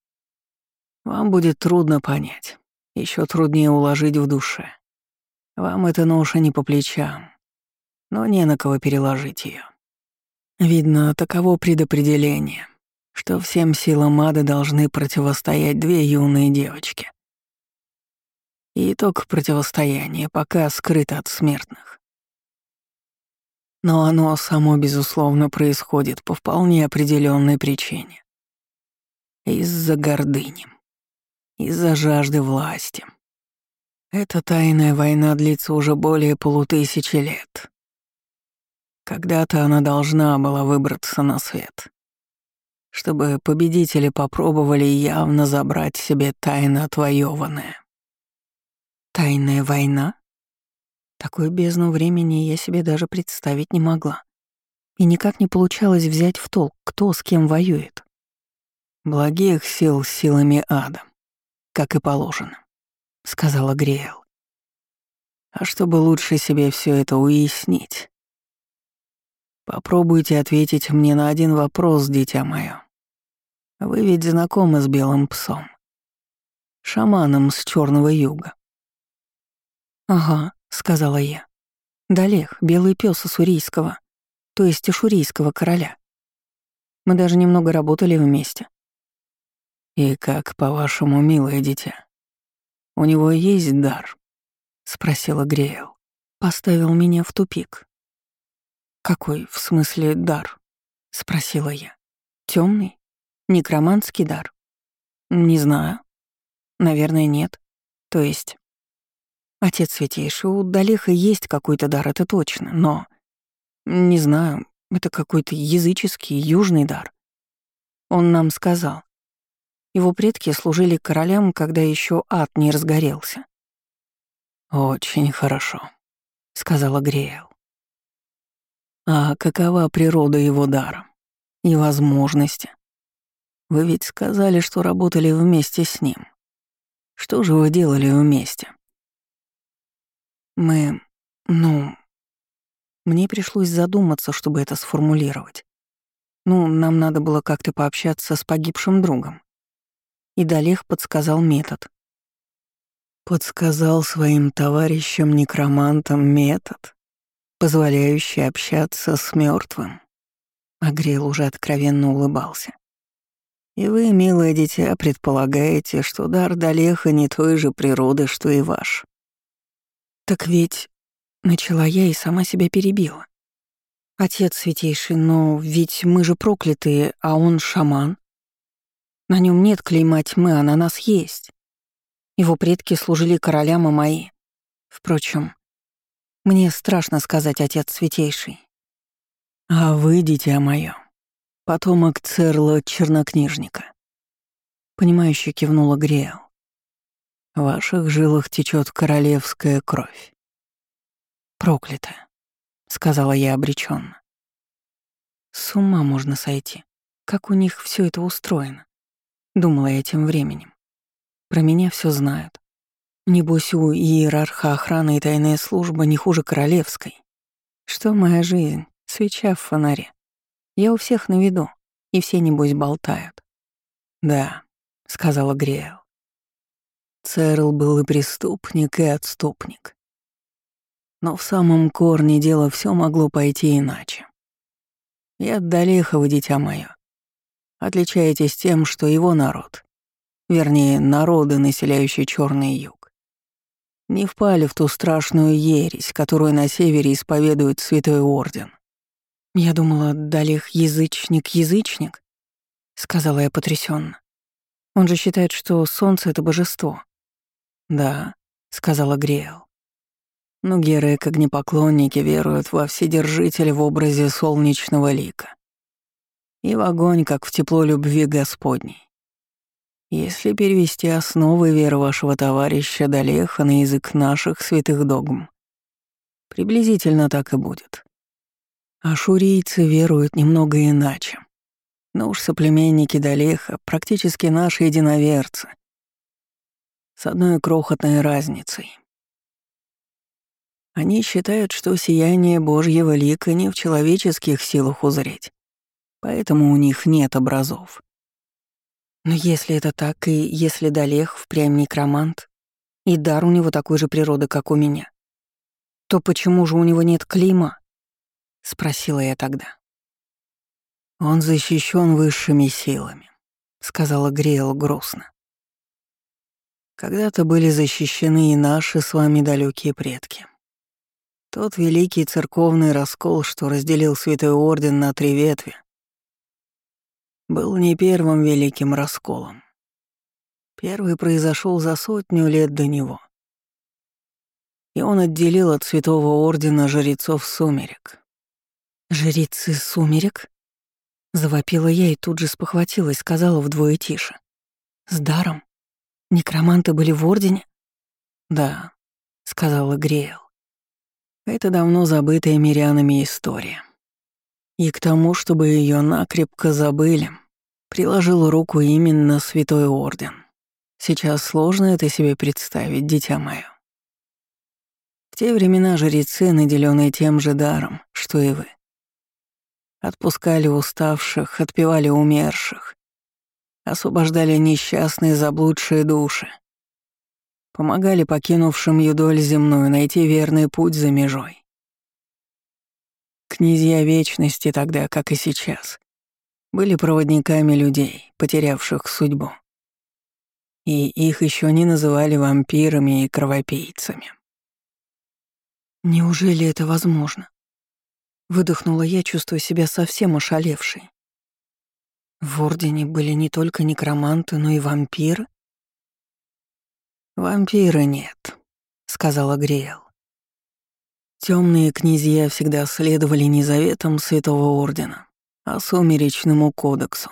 Вам будет трудно понять, еще труднее уложить в душе. Вам эта ноша не по плечам, но не на кого переложить ее. Видно, таково предопределение, что всем силам ада должны противостоять две юные девочки. И итог противостояния пока скрыт от смертных. Но оно само, безусловно, происходит по вполне определенной причине. Из-за гордыни. Из-за жажды власти. Эта тайная война длится уже более полутысячи лет. Когда-то она должна была выбраться на свет, чтобы победители попробовали явно забрать себе тайно отвоеванное. «Тайная война?» Такую бездну времени я себе даже представить не могла. И никак не получалось взять в толк, кто с кем воюет. «Благих сил силами ада, как и положено», — сказала Грейл. «А чтобы лучше себе все это уяснить, попробуйте ответить мне на один вопрос, дитя мое. Вы ведь знакомы с белым псом, шаманом с черного юга». «Ага», — сказала я. «Далех, белый пес Ассурийского, то есть Ашурийского короля. Мы даже немного работали вместе». «И как, по-вашему, милое дитя, у него есть дар?» — спросила Грейл. поставил меня в тупик. «Какой, в смысле, дар?» — спросила я. Темный? Некроманский дар?» «Не знаю. Наверное, нет. То есть...» «Отец Святейший, у Далеха есть какой-то дар, это точно, но...» «Не знаю, это какой-то языческий, южный дар. Он нам сказал. Его предки служили королям, когда еще ад не разгорелся. «Очень хорошо», — сказала Грейл. «А какова природа его дара и возможности? Вы ведь сказали, что работали вместе с ним. Что же вы делали вместе?» «Мы... ну...» Мне пришлось задуматься, чтобы это сформулировать. Ну, нам надо было как-то пообщаться с погибшим другом. И Далех подсказал метод. Подсказал своим товарищам-некромантам метод, позволяющий общаться с мертвым. Агрел уже откровенно улыбался. И вы, милое дитя, предполагаете, что дар Далеха не той же природы, что и ваш. Так ведь начала я и сама себя перебила. Отец святейший, но ведь мы же проклятые, а он шаман. На нем нет клейма тьмы, а на нас есть. Его предки служили королям и мои. Впрочем, мне страшно сказать, отец святейший. А вы, дитя мое, потомок Церла Чернокнижника. Понимающе кивнула Грейл. В ваших жилах течет королевская кровь. Проклятая, сказала я обреченно. С ума можно сойти. Как у них все это устроено? Думала я тем временем. Про меня все знают. Небось, у иерарха охраны и тайная служба не хуже королевской. Что моя жизнь? Свеча в фонаре. Я у всех на виду, и все, небось, болтают. «Да», — сказала Грейл. Церл был и преступник, и отступник. Но в самом корне дела все могло пойти иначе. Я Далехова, дитя мое. Отличаетесь тем, что его народ вернее, народы, населяющие Черный юг, не впали в ту страшную ересь, которую на севере исповедует Святой Орден. «Я думала, Далих язычник-язычник», — сказала я потрясенно. «Он же считает, что солнце — это божество». «Да», — сказала Грейл. Но геры, как огнепоклонники, веруют во Вседержителя в образе солнечного лика. И в огонь, как в тепло любви Господней. Если перевести основы веры вашего товарища Далеха на язык наших святых догм, приблизительно так и будет. Ашурийцы веруют немного иначе. Но уж соплеменники Далеха практически наши единоверцы. С одной крохотной разницей. Они считают, что сияние Божьего лика не в человеческих силах узреть, поэтому у них нет образов. Но если это так, и если Далех впрямь некромант, и дар у него такой же природы, как у меня, то почему же у него нет клейма? Спросила я тогда. Он защищен высшими силами, сказала Грейл грустно. Когда-то были защищены и наши с вами далекие предки. Тот великий церковный раскол, что разделил Святой Орден на три ветви, был не первым великим расколом. Первый произошел за сотню лет до него. И он отделил от Святого Ордена жрецов сумерек. «Жрецы сумерек?» Завопила я и тут же спохватилась, сказала вдвое тише. «С даром? Некроманты были в Ордене?» «Да», — сказала Грейл. «Это давно забытая мирянами история. И к тому, чтобы ее накрепко забыли, приложил руку именно Святой Орден. Сейчас сложно это себе представить, дитя мое. В те времена жрецы, наделенные тем же даром, что и вы, отпускали уставших, отпевали умерших, освобождали несчастные заблудшие души, помогали покинувшим юдоль земную найти верный путь за межой. Князья Вечности тогда, как и сейчас, были проводниками людей, потерявших судьбу. И их еще не называли вампирами и кровопийцами. Неужели это возможно? Выдохнула я, чувствуя себя совсем ошалевшей. В Ордене были не только некроманты, но и вампиры? «Вампира нет», — сказала Гриэл. Темные князья всегда следовали не заветам Святого Ордена, а Сумеречному кодексу,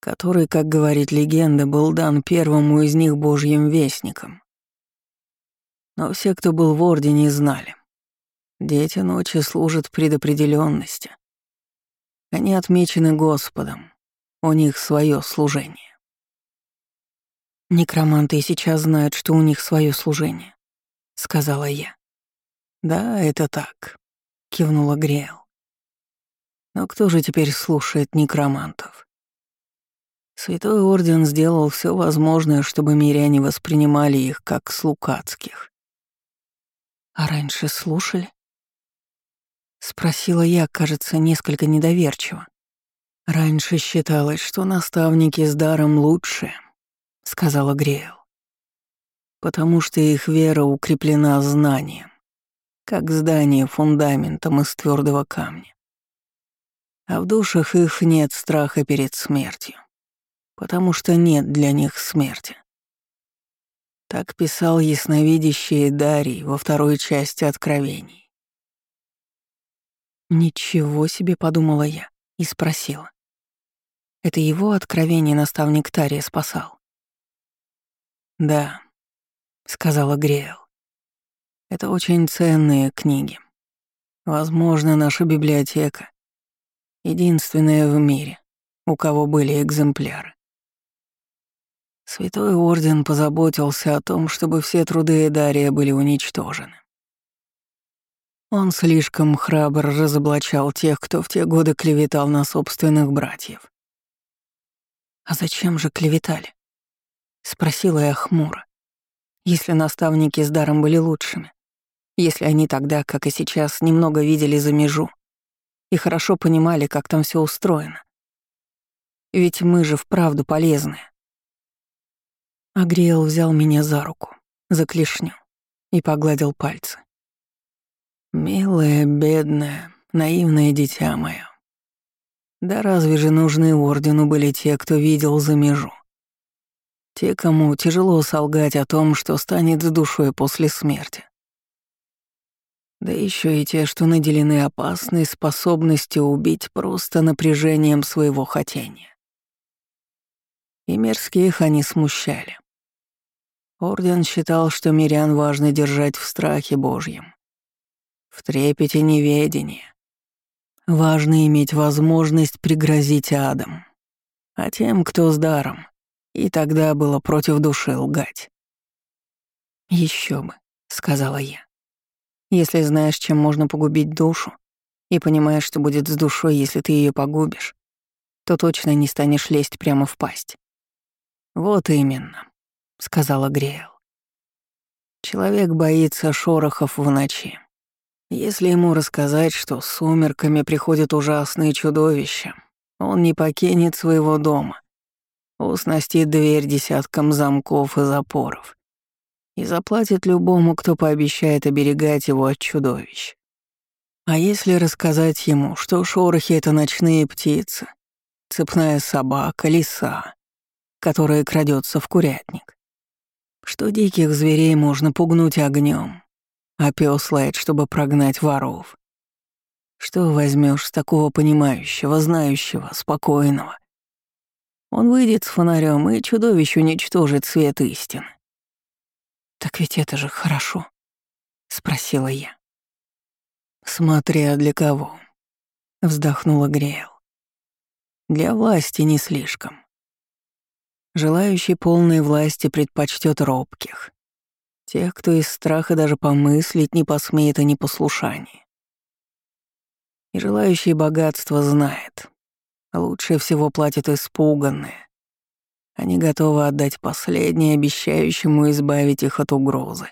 который, как говорит легенда, был дан первому из них Божьим вестником. Но все, кто был в Ордене, знали. Дети ночи служат предопределенности. Они отмечены Господом, у них свое служение. «Некроманты сейчас знают, что у них свое служение», — сказала я. «Да, это так», — кивнула Грейл. «Но кто же теперь слушает некромантов?» Святой Орден сделал все возможное, чтобы миряне воспринимали их как слукацких. «А раньше слушали?» Спросила я, кажется, несколько недоверчиво. Раньше считалось, что наставники с даром лучшие, — сказала Грейл. «Потому что их вера укреплена знанием, как здание фундаментом из твердого камня. А в душах их нет страха перед смертью, потому что нет для них смерти. Так писал ясновидящий Дарий во второй части Откровений. «Ничего себе», — подумала я и спросила. Это его откровение наставник Тария спасал. «Да», — сказала Грейл. «Это очень ценные книги. Возможно, наша библиотека — единственная в мире, у кого были экземпляры. Святой Орден позаботился о том, чтобы все труды Эдария были уничтожены. Он слишком храбр разоблачал тех, кто в те годы клеветал на собственных братьев. А зачем же клеветали? Спросила я хмуро. Если наставники с даром были лучшими, если они тогда, как и сейчас, немного видели за межу и хорошо понимали, как там все устроено. Ведь мы же вправду полезные. Агриэл взял меня за руку, за клешню, и погладил пальцы. «Милое, бедное, наивное дитя мое. Да разве же нужны ордену были те, кто видел за межу? Те, кому тяжело солгать о том, что станет с душой после смерти. Да еще и те, что наделены опасной способностью убить просто напряжением своего хотения. И мерзких они смущали. Орден считал, что мирян важно держать в страхе Божьем, в трепете неведения. Важно иметь возможность пригрозить адом. А тем, кто с даром, и тогда было против души лгать. Еще бы, сказала я. Если знаешь, чем можно погубить душу, и понимаешь, что будет с душой, если ты ее погубишь, то точно не станешь лезть прямо в пасть. Вот именно, сказала Грейл. Человек боится шорохов в ночи. Если ему рассказать, что с сумерками приходят ужасные чудовища, он не покинет своего дома уснастит дверь десяткам замков и запоров и заплатит любому, кто пообещает оберегать его от чудовищ. А если рассказать ему, что шорохи — это ночные птицы, цепная собака, лиса, которая крадется в курятник, что диких зверей можно пугнуть огнем, а пес лает, чтобы прогнать воров. Что возьмешь с такого понимающего, знающего, спокойного, он выйдет с фонарем, и чудовище уничтожит свет истины. «Так ведь это же хорошо», — спросила я. «Смотря для кого», — вздохнула Грейл. «Для власти не слишком. Желающий полной власти предпочтет робких. Тех, кто из страха даже помыслить не посмеет о непослушании. И желающий богатства знает, Лучше всего платят испуганные. Они готовы отдать последнее, обещающему избавить их от угрозы.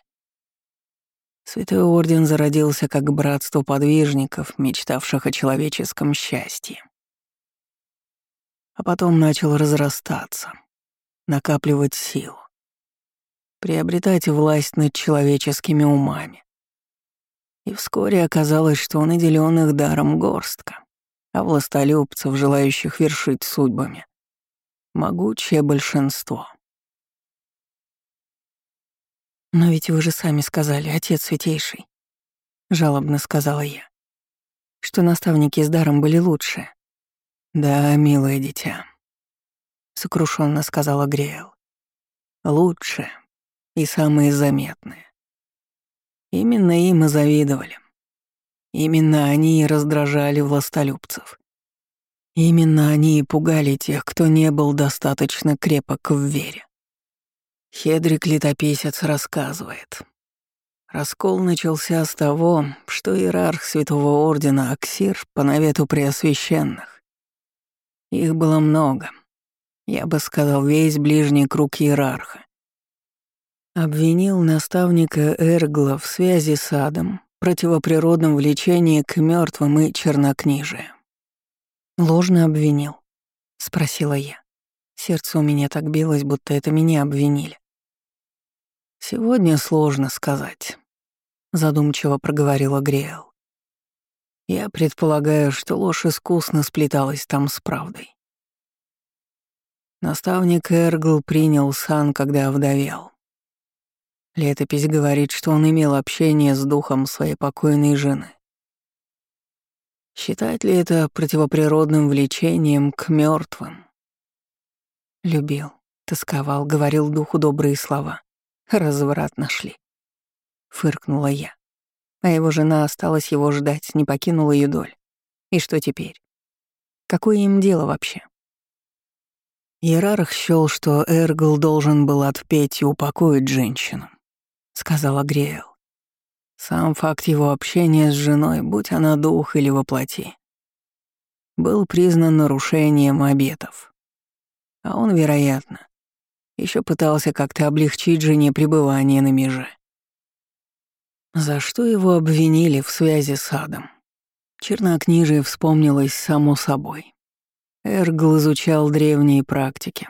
Святой Орден зародился как братство подвижников, мечтавших о человеческом счастье. А потом начал разрастаться, накапливать силу, приобретать власть над человеческими умами. И вскоре оказалось, что наделенных даром горстка, а властолюбцев, желающих вершить судьбами, могучее большинство. «Но ведь вы же сами сказали, Отец Святейший», — жалобно сказала я, «что наставники с даром были лучше». «Да, милое дитя», — сокрушенно сказала Грейл. «Лучше и самые заметные. Именно им и завидовали. Именно они и раздражали властолюбцев. Именно они и пугали тех, кто не был достаточно крепок в вере. Хедрик Летописец рассказывает. Раскол начался с того, что иерарх Святого Ордена Аксир по навету Преосвященных. Их было много. Я бы сказал, весь ближний круг иерарха. Обвинил наставника Эргла в связи с адом, противоприродном влечении к мертвым и чернокнижию. «Ложно обвинил?» — спросила я. Сердце у меня так билось, будто это меня обвинили. «Сегодня сложно сказать», — задумчиво проговорила Гриэл. «Я предполагаю, что ложь искусно сплеталась там с правдой. Наставник Эргл принял сан, когда овдовел. Летопись говорит, что он имел общение с духом своей покойной жены. Считать ли это противоприродным влечением к мертвым? Любил, тосковал, говорил духу добрые слова. Разврат нашли. Фыркнула я. А его жена осталась его ждать, не покинула ее доль. И что теперь? Какое им дело вообще? Иерарх счёл, что Эргл должен был отпеть и упокоить женщину. — сказала Грейл. Сам факт его общения с женой, будь она дух или воплоти, был признан нарушением обетов. А он, вероятно, еще пытался как-то облегчить жене пребывание на меже. За что его обвинили в связи с адом? Чернокнижие вспомнилось само собой. Эргл изучал древние практики,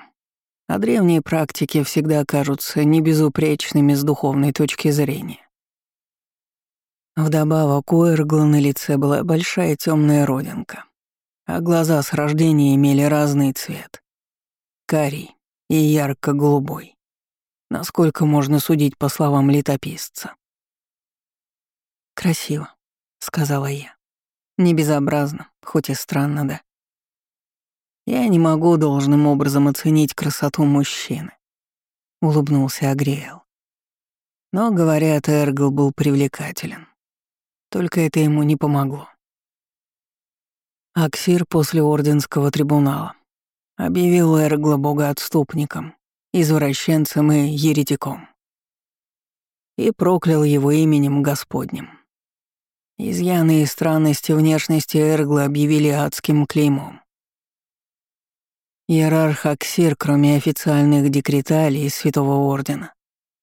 а древние практики всегда кажутся небезупречными с духовной точки зрения. Вдобавок у Эргла на лице была большая темная родинка, а глаза с рождения имели разный цвет — карий и ярко-голубой, насколько можно судить по словам летописца. «Красиво», — сказала я. «Не безобразно, хоть и странно, да». Я не могу должным образом оценить красоту мужчины», — улыбнулся Агриэл. Но, говорят, Эргл был привлекателен. Только это ему не помогло. Аксир после Орденского трибунала объявил Эргла богоотступником, извращенцем и еретиком. И проклял его именем Господним. Изъяны и странности внешности Эргла объявили адским клеймом. Иерарх Аксир, кроме официальных декреталей из Святого Ордена,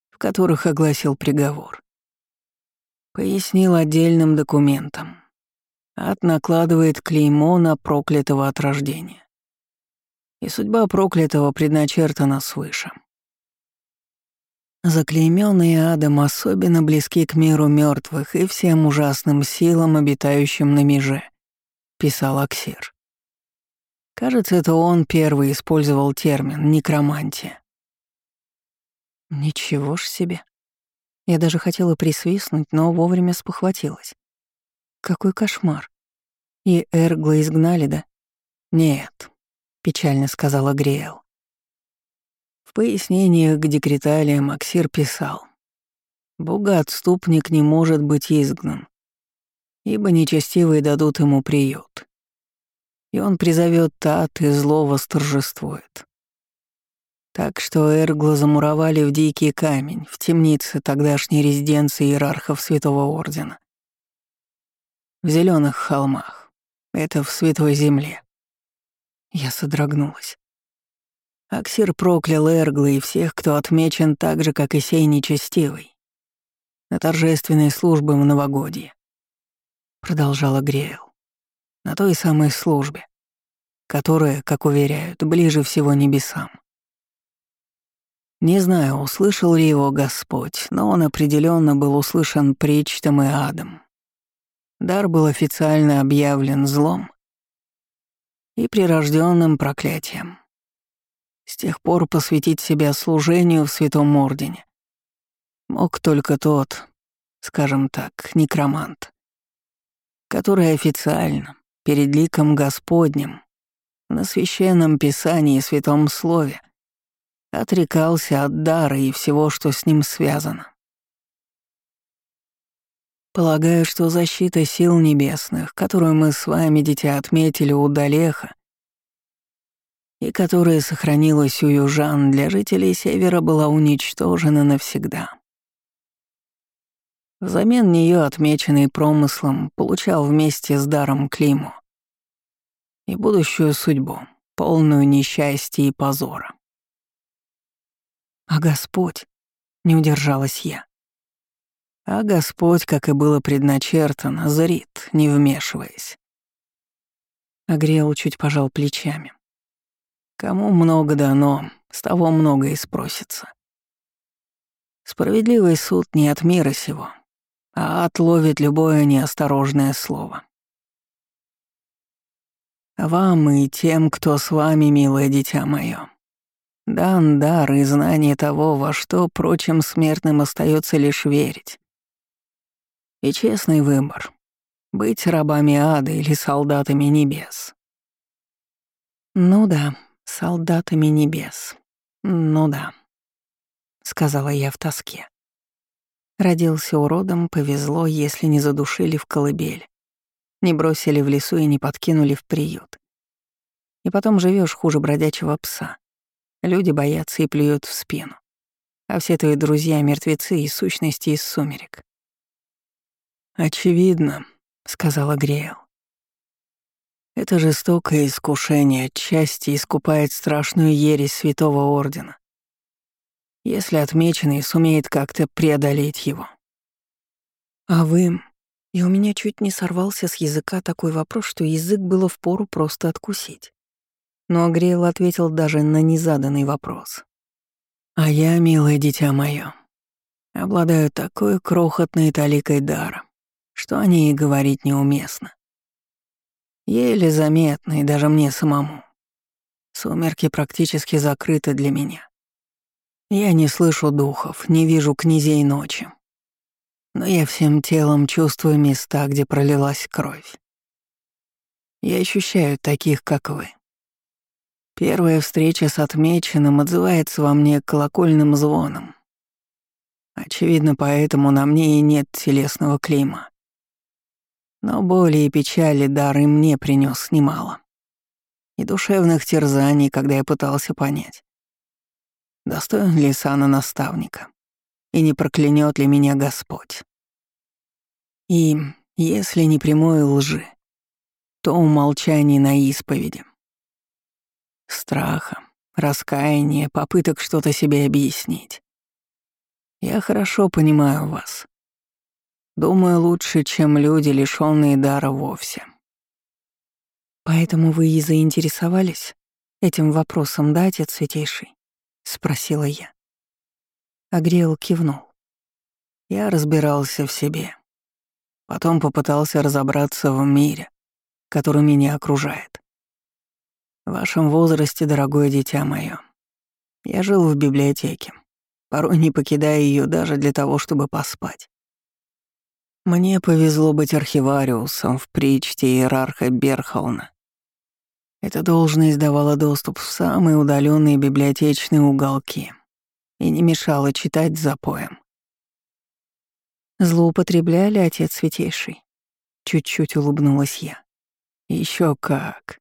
в которых огласил приговор, пояснил отдельным документом. Ад накладывает клеймо на проклятого от рождения. И судьба проклятого предначертана свыше. Заклеймённые адом особенно близки к миру мертвых и всем ужасным силам, обитающим на меже, писал Аксир. Кажется, это он первый использовал термин «некромантия». Ничего ж себе. Я даже хотела присвистнуть, но вовремя спохватилась. Какой кошмар. И Эргла изгнали, да? Нет, печально сказала Гриэл. В пояснениях к декреталиям Аксир писал. Богоотступник не может быть изгнан, ибо нечестивые дадут ему приют и он призовет Тат, и зло восторжествует. Так что Эргла замуровали в дикий камень, в темнице тогдашней резиденции иерархов Святого Ордена. В зеленых холмах. Это в Святой Земле. Я содрогнулась. Аксир проклял Эргла и всех, кто отмечен так же, как и сей нечестивый. На торжественной службе в новогодье. Продолжала Грейл на той самой службе, которая, как уверяют, ближе всего небесам. Не знаю, услышал ли его Господь, но он определенно был услышан причтом и адом, Дар был официально объявлен злом и прирожденным проклятием. С тех пор посвятить себя служению в Святом Ордене мог только тот, скажем так, некромант, который официально, перед ликом Господним, на священном писании и святом слове, отрекался от дара и всего, что с ним связано. Полагаю, что защита сил небесных, которую мы с вами, дитя, отметили у Далеха, и которая сохранилась у южан для жителей Севера, была уничтожена навсегда. Взамен нее, отмеченный промыслом, получал вместе с даром Климу и будущую судьбу, полную несчастья и позора. «А Господь?» — не удержалась я. А Господь, как и было предначертано, зрит, не вмешиваясь. Агриэл чуть пожал плечами. Кому много дано, с того много и спросится. Справедливый суд не от мира сего, а отловит любое неосторожное слово. Вам и тем, кто с вами, милое дитя мое, дан дар и знание того, во что прочим смертным остается лишь верить. И честный выбор — быть рабами ада или солдатами небес. Ну да, солдатами небес. Ну да, сказала я в тоске. Родился уродом, повезло, если не задушили в колыбель, не бросили в лесу и не подкинули в приют. И потом живешь хуже бродячего пса. Люди боятся и плюют в спину. А все твои друзья — мертвецы и сущности из сумерек. «Очевидно», — сказала Грейл. Это жестокое искушение отчасти искупает страшную ересь Святого Ордена, если отмеченный сумеет как-то преодолеть его. А вы... И у меня чуть не сорвался с языка такой вопрос, что язык было впору просто откусить. Но Грейл ответил даже на незаданный вопрос. «А я, милое дитя мое, обладаю такой крохотной таликой дара, что о ней говорить неуместно. Еле заметно и даже мне самому. Сумерки практически закрыты для меня. Я не слышу духов, не вижу князей ночи. Но я всем телом чувствую места, где пролилась кровь. Я ощущаю таких, как вы. Первая встреча с отмеченным отзывается во мне колокольным звоном. Очевидно, поэтому на мне и нет телесного клейма. Но боли и печали дар и мне принес немало. И душевных терзаний, когда я пытался понять, достоин ли сана наставника, и не проклянет ли меня Господь. И, если не прямой лжи, то умолчание на исповеди. Страха, раскаяния, попыток что-то себе объяснить. Я хорошо понимаю вас. Думаю, лучше, чем люди, лишённые дара вовсе. «Поэтому вы и заинтересовались этим вопросом, да, отец святейший?» — спросила я. Агриэл кивнул. Я разбирался в себе. Потом попытался разобраться в мире, который меня окружает. В вашем возрасте, дорогое дитя мое, я жил в библиотеке, порой не покидая ее даже для того, чтобы поспать. Мне повезло быть архивариусом в причте иерарха Берхална. Эта должность давала доступ в самые удаленные библиотечные уголки и не мешала читать запоем. «Злоупотребляли, отец святейший?» Чуть-чуть улыбнулась я. Еще как», —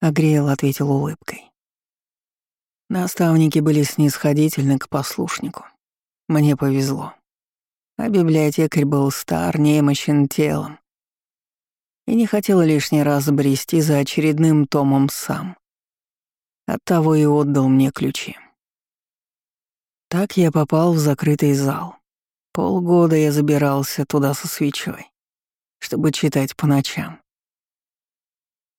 Агриэл ответил улыбкой. Наставники были снисходительны к послушнику. Мне повезло а библиотекарь был стар, немощен телом и не хотел лишний раз брести за очередным томом сам. Оттого и отдал мне ключи. Так я попал в закрытый зал. Полгода я забирался туда со свечой, чтобы читать по ночам.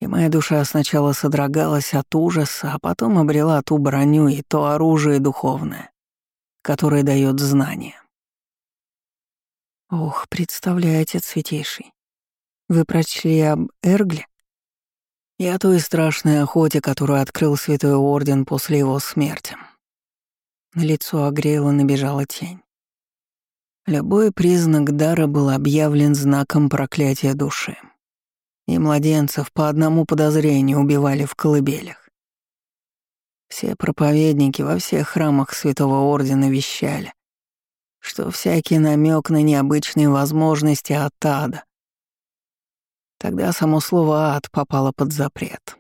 И моя душа сначала содрогалась от ужаса, а потом обрела ту броню и то оружие духовное, которое дает знание. Ох, представляю, отец святейший. Вы прочли об Эргле? И о той страшной охоте, которую открыл Святой Орден после его смерти. На лицо Агрейла набежала тень. Любой признак дара был объявлен знаком проклятия души. И младенцев по одному подозрению убивали в колыбелях. Все проповедники во всех храмах Святого Ордена вещали, что всякий намек на необычные возможности от ада. Тогда само слово «ад» попало под запрет.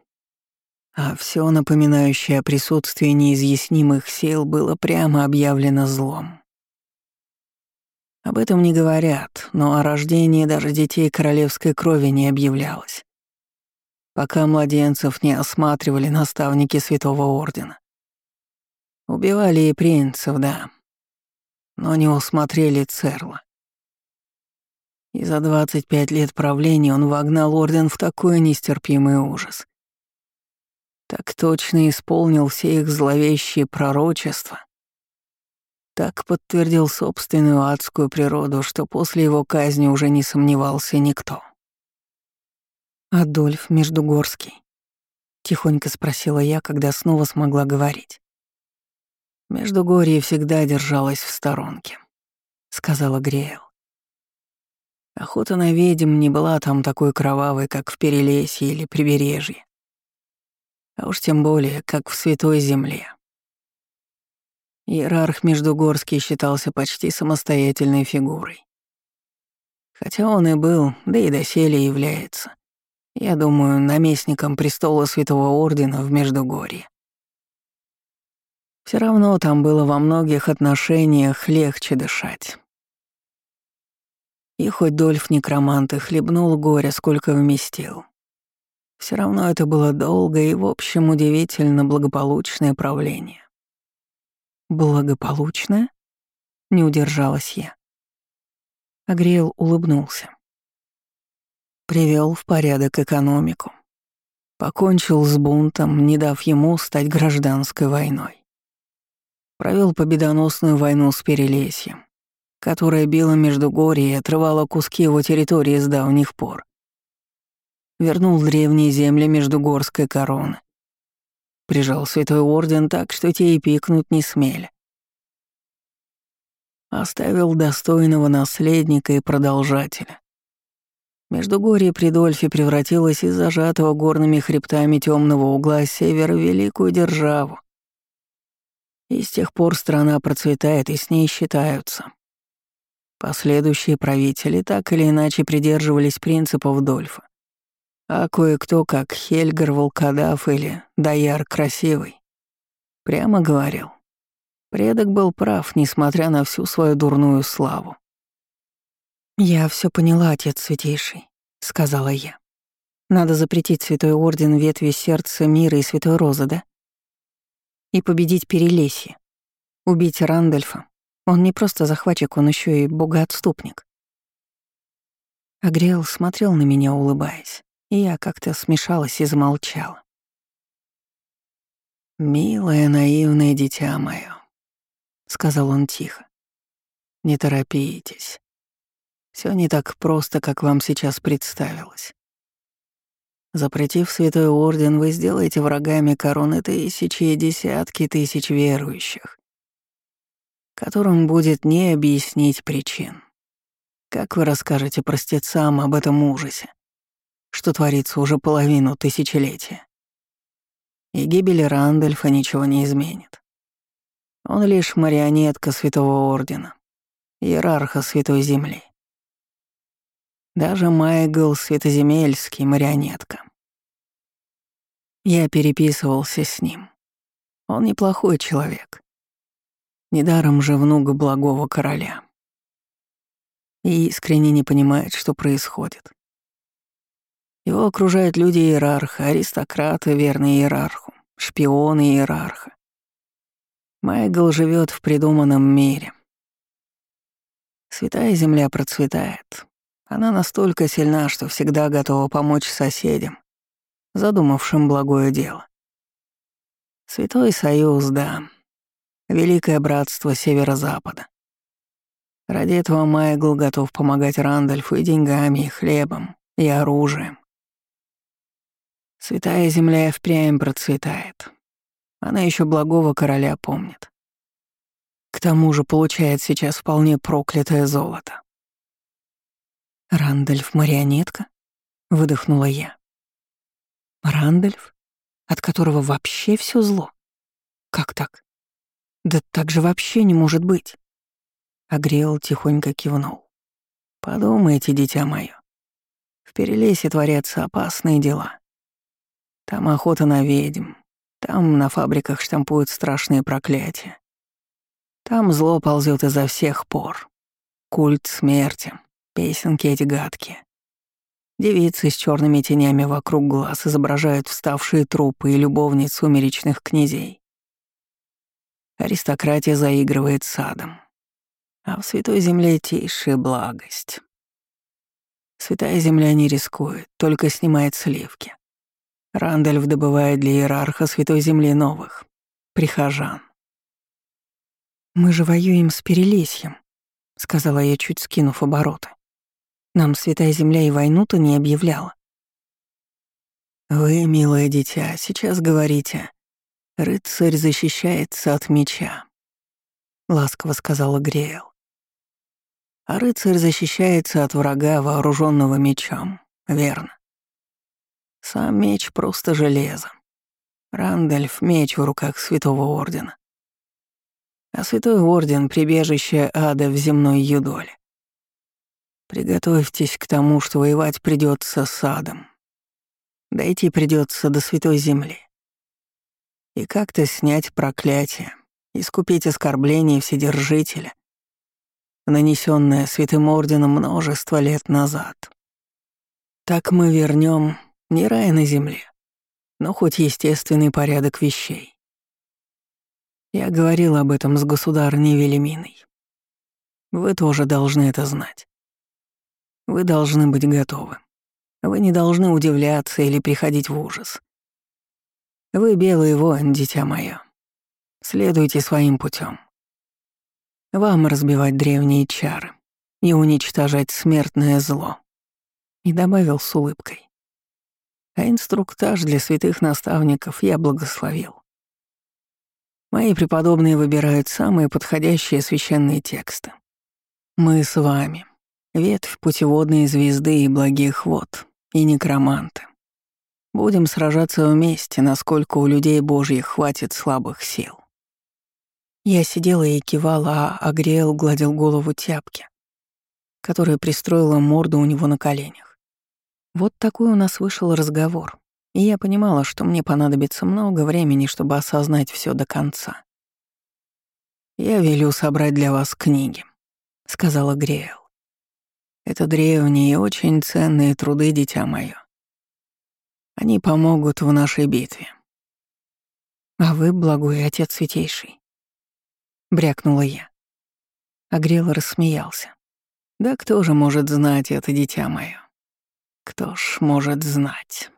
А все напоминающее о присутствии неизъяснимых сил было прямо объявлено злом. Об этом не говорят, но о рождении даже детей королевской крови не объявлялось. Пока младенцев не осматривали наставники Святого Ордена. Убивали и принцев, да, но не усмотрели Церла. И за 25 лет правления он вогнал Орден в такой нестерпимый ужас. Так точно исполнил все их зловещие пророчества, так подтвердил собственную адскую природу, что после его казни уже не сомневался никто. «Адольф Междугорский?» — тихонько спросила я, когда снова смогла говорить. «Междугорье всегда держалось в сторонке», — сказала Грейл. Охота на ведьм не была там такой кровавой, как в Перелесье или Прибережье. А уж тем более, как в Святой Земле. Иерарх Междугорский считался почти самостоятельной фигурой. Хотя он и был, да и доселе является, я думаю, наместником престола Святого Ордена в Междугорье. Все равно там было во многих отношениях легче дышать. И хоть Дольф некромант и хлебнул горя, сколько вместил, все равно это было долгое и, в общем, удивительно благополучное правление. «Благополучная?» — не удержалась я. Агриэл улыбнулся. Привел в порядок экономику. Покончил с бунтом, не дав ему стать гражданской войной. Провел победоносную войну с Перелесьем, которая била между горе и отрывала куски его территории с давних пор. Вернул древние земли между горской короны, Прижал Святой Орден так, что те и пикнуть не смели. Оставил достойного наследника и продолжателя. Междугорье при Дольфе превратилось из зажатого горными хребтами темного угла севера в великую державу. И с тех пор страна процветает, и с ней считаются. Последующие правители так или иначе придерживались принципов Дольфа а кое-кто, как Хельгар Волкодав или Даяр Красивый, прямо говорил. Предок был прав, несмотря на всю свою дурную славу. «Я все поняла, отец святейший», — сказала я. «Надо запретить Святой Орден ветви сердца мира и Святой Розы, да? И победить Перелесье. Убить Рандольфа. Он не просто захватчик, он еще и богоотступник». Агриэл смотрел на меня, улыбаясь и я как-то смешалась и замолчала. «Милое, наивное дитя мое», — сказал он тихо. «Не торопитесь. Все не так просто, как вам сейчас представилось. Запретив Святой Орден, вы сделаете врагами короны тысячи и десятки тысяч верующих, которым будет не объяснить причин. Как вы расскажете простецам об этом ужасе? Что творится уже половину тысячелетия. И гибель Рандольфа ничего не изменит. Он лишь марионетка Святого Ордена, иерарха Святой Земли. Даже Майгл Святоземельский — марионетка. Я переписывался с ним. Он неплохой человек. Недаром же внук благого короля. И искренне не понимает, что происходит. Его окружают люди иерарха, аристократы, верные иерарху, шпионы иерарха. Майгл живет в придуманном мире. Святая земля процветает. Она настолько сильна, что всегда готова помочь соседям, задумавшим благое дело. Святой Союз, да. Великое братство Северо-Запада. Ради этого Майгл готов помогать Рандольфу и деньгами, и хлебом, и оружием. Святая земля и впрямь процветает. Она еще благого короля помнит. К тому же получает сейчас вполне проклятое золото. «Рандольф — марионетка?» — выдохнула я. «Рандольф, от которого вообще все зло? Как так? Да так же вообще не может быть!» Агриэл тихонько кивнул. «Подумайте, дитя мое. В Перелесе творятся опасные дела. Там охота на ведьм, там на фабриках штампуют страшные проклятия. Там зло ползет изо всех пор. Культ смерти, песенки эти гадкие. Девицы с черными тенями вокруг глаз изображают вставшие трупы и любовниц сумеречных князей. Аристократия заигрывает садом. А в Святой Земле тишь благость. Святая Земля не рискует, только снимает сливки. Рандольф добывает для иерарха Святой Земли новых, прихожан. «Мы же воюем с Перелесьем», — сказала я, чуть скинув обороты. «Нам Святая Земля и войну-то не объявляла». «Вы, милое дитя, сейчас говорите, рыцарь защищается от меча», — ласково сказала Грейл. «А рыцарь защищается от врага, вооруженного мечом, верно? Сам меч — просто железо. Рандольф — меч в руках Святого Ордена. А Святой Орден — прибежище ада в земной юдоле. Приготовьтесь к тому, что воевать придется с адом. Дойти придется до Святой Земли. И как-то снять проклятие, искупить оскорбление Вседержителя, нанесенное Святым Орденом множество лет назад. Так мы вернем не рай на земле, но хоть естественный порядок вещей. Я говорил об этом с государней Велиминой. Вы тоже должны это знать. Вы должны быть готовы. Вы не должны удивляться или приходить в ужас. Вы белый воин, дитя мое. Следуйте своим путем. Вам разбивать древние чары и уничтожать смертное зло. И добавил с улыбкой а инструктаж для святых наставников я благословил. Мои преподобные выбирают самые подходящие священные тексты. Мы с вами, ветвь путеводной звезды и благих вод, и некроманты. Будем сражаться вместе, насколько у людей божьих хватит слабых сил. Я сидела и кивала, а Агриэл гладил голову тяпки, которая пристроила морду у него на коленях. Вот такой у нас вышел разговор, и я понимала, что мне понадобится много времени, чтобы осознать все до конца. «Я велю собрать для вас книги», — сказала Грейл. «Это древние и очень ценные труды, дитя мое. Они помогут в нашей битве». «А вы, благой отец святейший», — брякнула я. Агрел рассмеялся. «Да кто же может знать это, дитя мое? Кто ж может знать?